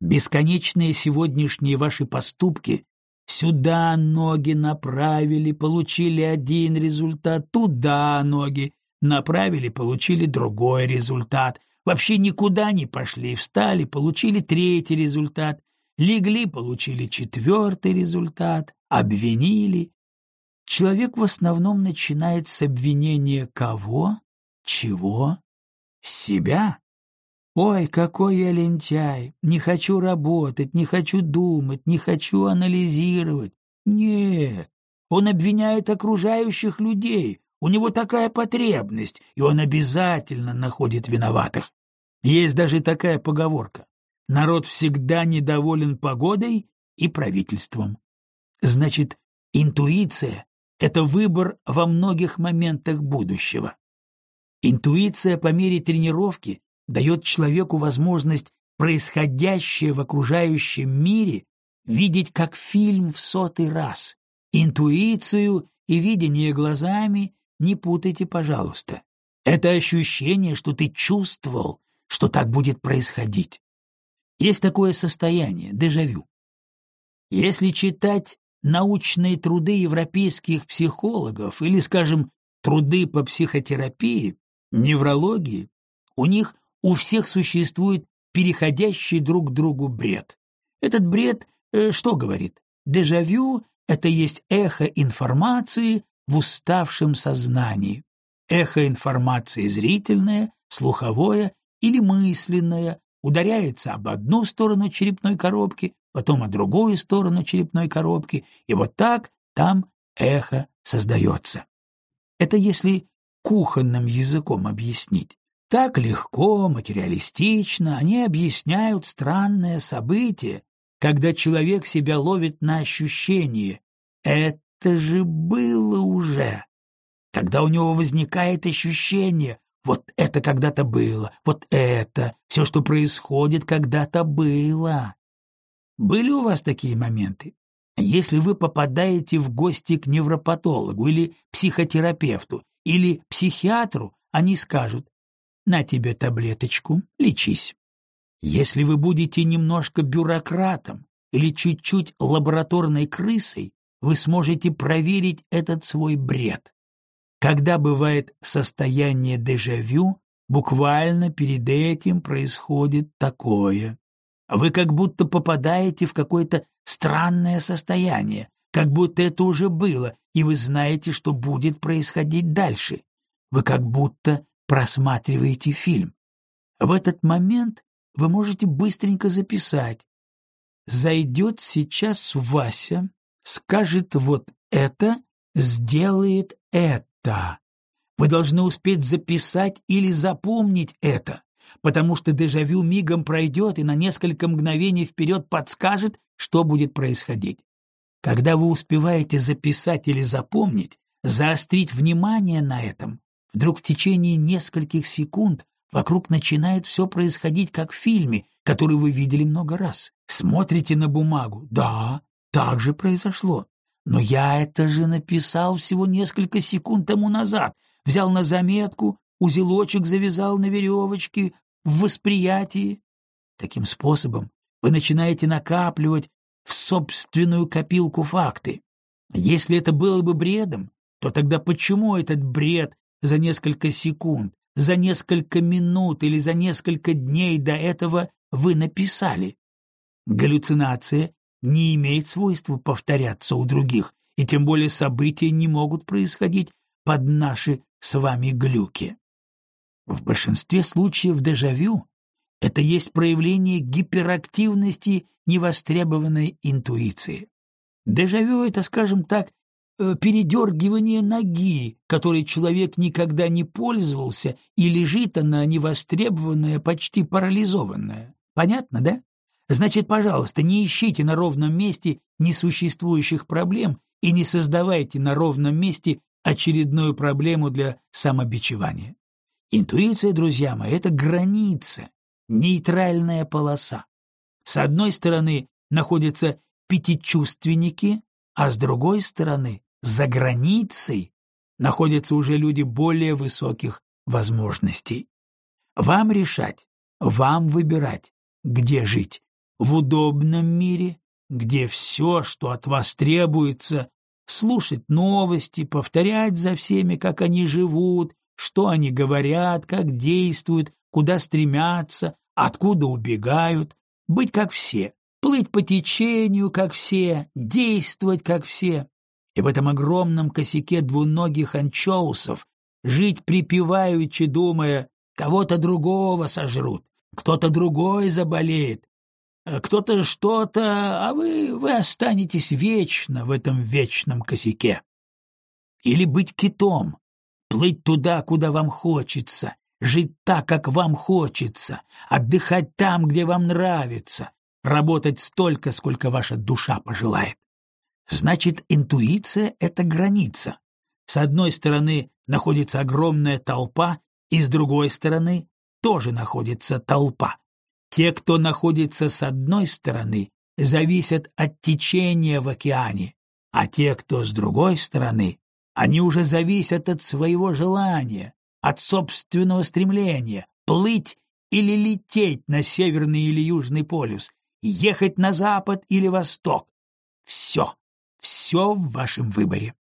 Speaker 1: Бесконечные сегодняшние ваши поступки сюда ноги направили, получили один результат, туда ноги направили, получили другой результат, вообще никуда не пошли, встали, получили третий результат, легли, получили четвертый результат, обвинили. Человек в основном начинает с обвинения кого, чего, себя. «Ой, какой я лентяй! Не хочу работать, не хочу думать, не хочу анализировать». Нет, он обвиняет окружающих людей, у него такая потребность, и он обязательно находит виноватых. Есть даже такая поговорка. Народ всегда недоволен погодой и правительством. Значит, интуиция — это выбор во многих моментах будущего. Интуиция по мере тренировки дает человеку возможность происходящее в окружающем мире видеть как фильм в сотый раз Интуицию и видение глазами не путайте, пожалуйста. Это ощущение, что ты чувствовал, что так будет происходить. Есть такое состояние, дежавю. Если читать научные труды европейских психологов или, скажем, труды по психотерапии, неврологии, у них у всех существует переходящий друг к другу бред. Этот бред э, что говорит? Дежавю — это есть эхо информации в уставшем сознании. Эхо информации зрительное, слуховое или мысленное ударяется об одну сторону черепной коробки, потом о другую сторону черепной коробки, и вот так там эхо создается. Это если кухонным языком объяснить. Так легко, материалистично они объясняют странное событие, когда человек себя ловит на ощущение «это же было уже», когда у него возникает ощущение «вот это когда-то было, вот это, все, что происходит, когда-то было». Были у вас такие моменты? Если вы попадаете в гости к невропатологу или психотерапевту или психиатру, они скажут на тебе таблеточку, лечись. Если вы будете немножко бюрократом или чуть-чуть лабораторной крысой, вы сможете проверить этот свой бред. Когда бывает состояние дежавю, буквально перед этим происходит такое. Вы как будто попадаете в какое-то странное состояние, как будто это уже было, и вы знаете, что будет происходить дальше. Вы как будто просматриваете фильм. В этот момент вы можете быстренько записать. Зайдет сейчас Вася, скажет вот это, сделает это. Вы должны успеть записать или запомнить это, потому что дежавю мигом пройдет и на несколько мгновений вперед подскажет, что будет происходить. Когда вы успеваете записать или запомнить, заострить внимание на этом, Вдруг в течение нескольких секунд вокруг начинает все происходить, как в фильме, который вы видели много раз. Смотрите на бумагу. Да, так же произошло. Но я это же написал всего несколько секунд тому назад. Взял на заметку, узелочек завязал на веревочке, в восприятии. Таким способом вы начинаете накапливать в собственную копилку факты. Если это было бы бредом, то тогда почему этот бред за несколько секунд, за несколько минут или за несколько дней до этого вы написали. Галлюцинация не имеет свойства повторяться у других, и тем более события не могут происходить под наши с вами глюки. В большинстве случаев дежавю это есть проявление гиперактивности невостребованной интуиции. Дежавю — это, скажем так, Э, передергивание ноги, которой человек никогда не пользовался, и лежит она невостребованная, почти парализованная. Понятно, да? Значит, пожалуйста, не ищите на ровном месте несуществующих проблем и не создавайте на ровном месте очередную проблему для самобичевания. Интуиция, друзья мои, это граница, нейтральная полоса. С одной стороны находятся пятичувственники, а с другой стороны за границей находятся уже люди более высоких возможностей. Вам решать, вам выбирать, где жить. В удобном мире, где все, что от вас требуется, слушать новости, повторять за всеми, как они живут, что они говорят, как действуют, куда стремятся, откуда убегают, быть как все, плыть по течению, как все, действовать, как все. И в этом огромном косяке двуногих анчоусов жить припеваючи, думая, кого-то другого сожрут, кто-то другой заболеет, кто-то что-то, а вы, вы останетесь вечно в этом вечном косяке. Или быть китом, плыть туда, куда вам хочется, жить так, как вам хочется, отдыхать там, где вам нравится, работать столько, сколько ваша душа пожелает. Значит, интуиция — это граница. С одной стороны находится огромная толпа, и с другой стороны тоже находится толпа. Те, кто находится с одной стороны, зависят от течения в океане, А те, кто с другой стороны, они уже зависят от своего желания, от собственного стремления плыть или лететь на северный или южный полюс, ехать на запад или восток. Все, все в вашем выборе.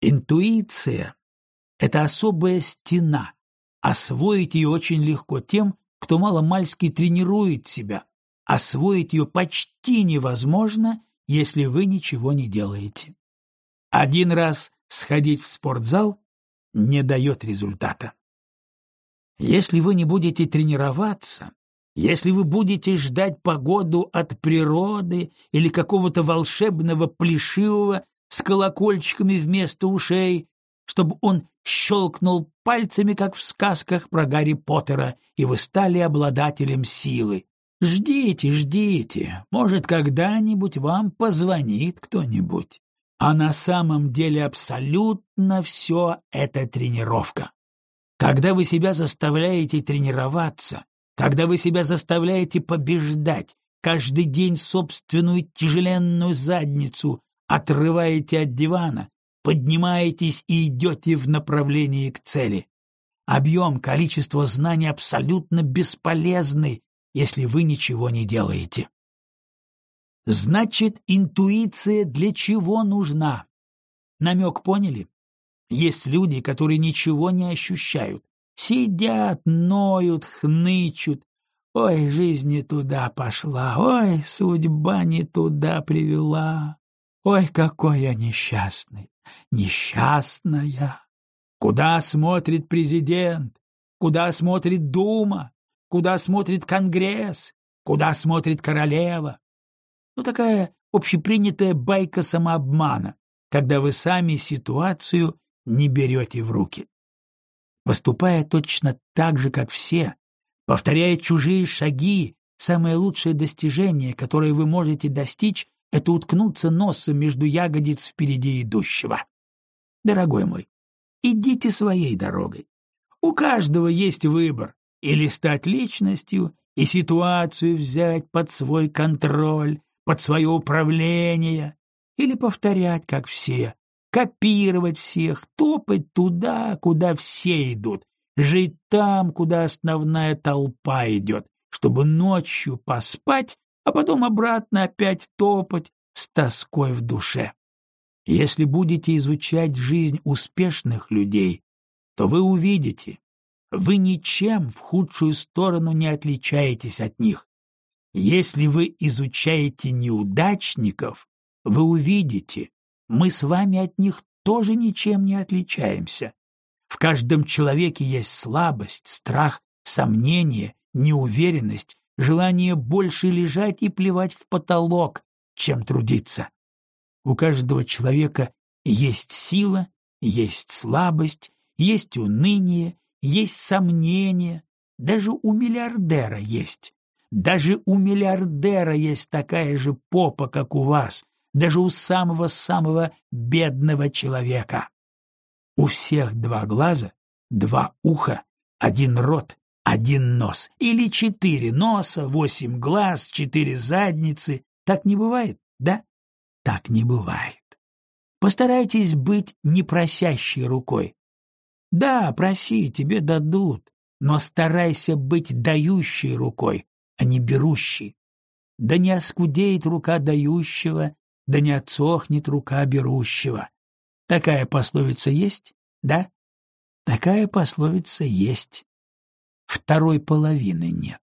Speaker 1: Интуиция — это особая стена. Освоить ее очень легко тем, кто маломальски тренирует себя. Освоить ее почти невозможно, если вы ничего не делаете. Один раз сходить в спортзал не дает результата. Если вы не будете тренироваться, если вы будете ждать погоду от природы или какого-то волшебного плешивого с колокольчиками вместо ушей, чтобы он щелкнул пальцами, как в сказках про Гарри Поттера, и вы стали обладателем силы. Ждите, ждите, может, когда-нибудь вам позвонит кто-нибудь. А на самом деле абсолютно все это тренировка. Когда вы себя заставляете тренироваться, когда вы себя заставляете побеждать, каждый день собственную тяжеленную задницу отрываете от дивана, поднимаетесь и идете в направлении к цели. Объем, количество знаний абсолютно бесполезны, если вы ничего не делаете. Значит, интуиция для чего нужна? Намек поняли? Есть люди, которые ничего не ощущают. Сидят, ноют, хнычут. Ой, жизнь не туда пошла, ой, судьба не туда привела. Ой, какой я несчастный, несчастная. Куда смотрит президент? Куда смотрит Дума? Куда смотрит Конгресс? Куда смотрит королева? Ну, такая общепринятая байка самообмана, когда вы сами ситуацию не берете в руки. Поступая точно так же, как все, повторяя чужие шаги, самое лучшее достижение, которое вы можете достичь, это уткнуться носом между ягодиц впереди идущего. Дорогой мой, идите своей дорогой. У каждого есть выбор — или стать личностью, и ситуацию взять под свой контроль, под свое управление, или повторять, как все, копировать всех, топать туда, куда все идут, жить там, куда основная толпа идет, чтобы ночью поспать, а потом обратно опять топать с тоской в душе. Если будете изучать жизнь успешных людей, то вы увидите, вы ничем в худшую сторону не отличаетесь от них. Если вы изучаете неудачников, вы увидите, мы с вами от них тоже ничем не отличаемся. В каждом человеке есть слабость, страх, сомнение, неуверенность, желание больше лежать и плевать в потолок, чем трудиться. У каждого человека есть сила, есть слабость, есть уныние, есть сомнение, даже у миллиардера есть. Даже у миллиардера есть такая же попа, как у вас, даже у самого-самого бедного человека. У всех два глаза, два уха, один рот, один нос. Или четыре носа, восемь глаз, четыре задницы. Так не бывает, да? Так не бывает. Постарайтесь быть непросящей рукой. Да, проси, тебе дадут, но старайся быть дающей рукой, а не берущей. Да не оскудеет рука дающего, да не отсохнет рука берущего. Такая пословица есть, да? Такая пословица есть. Второй половины нет.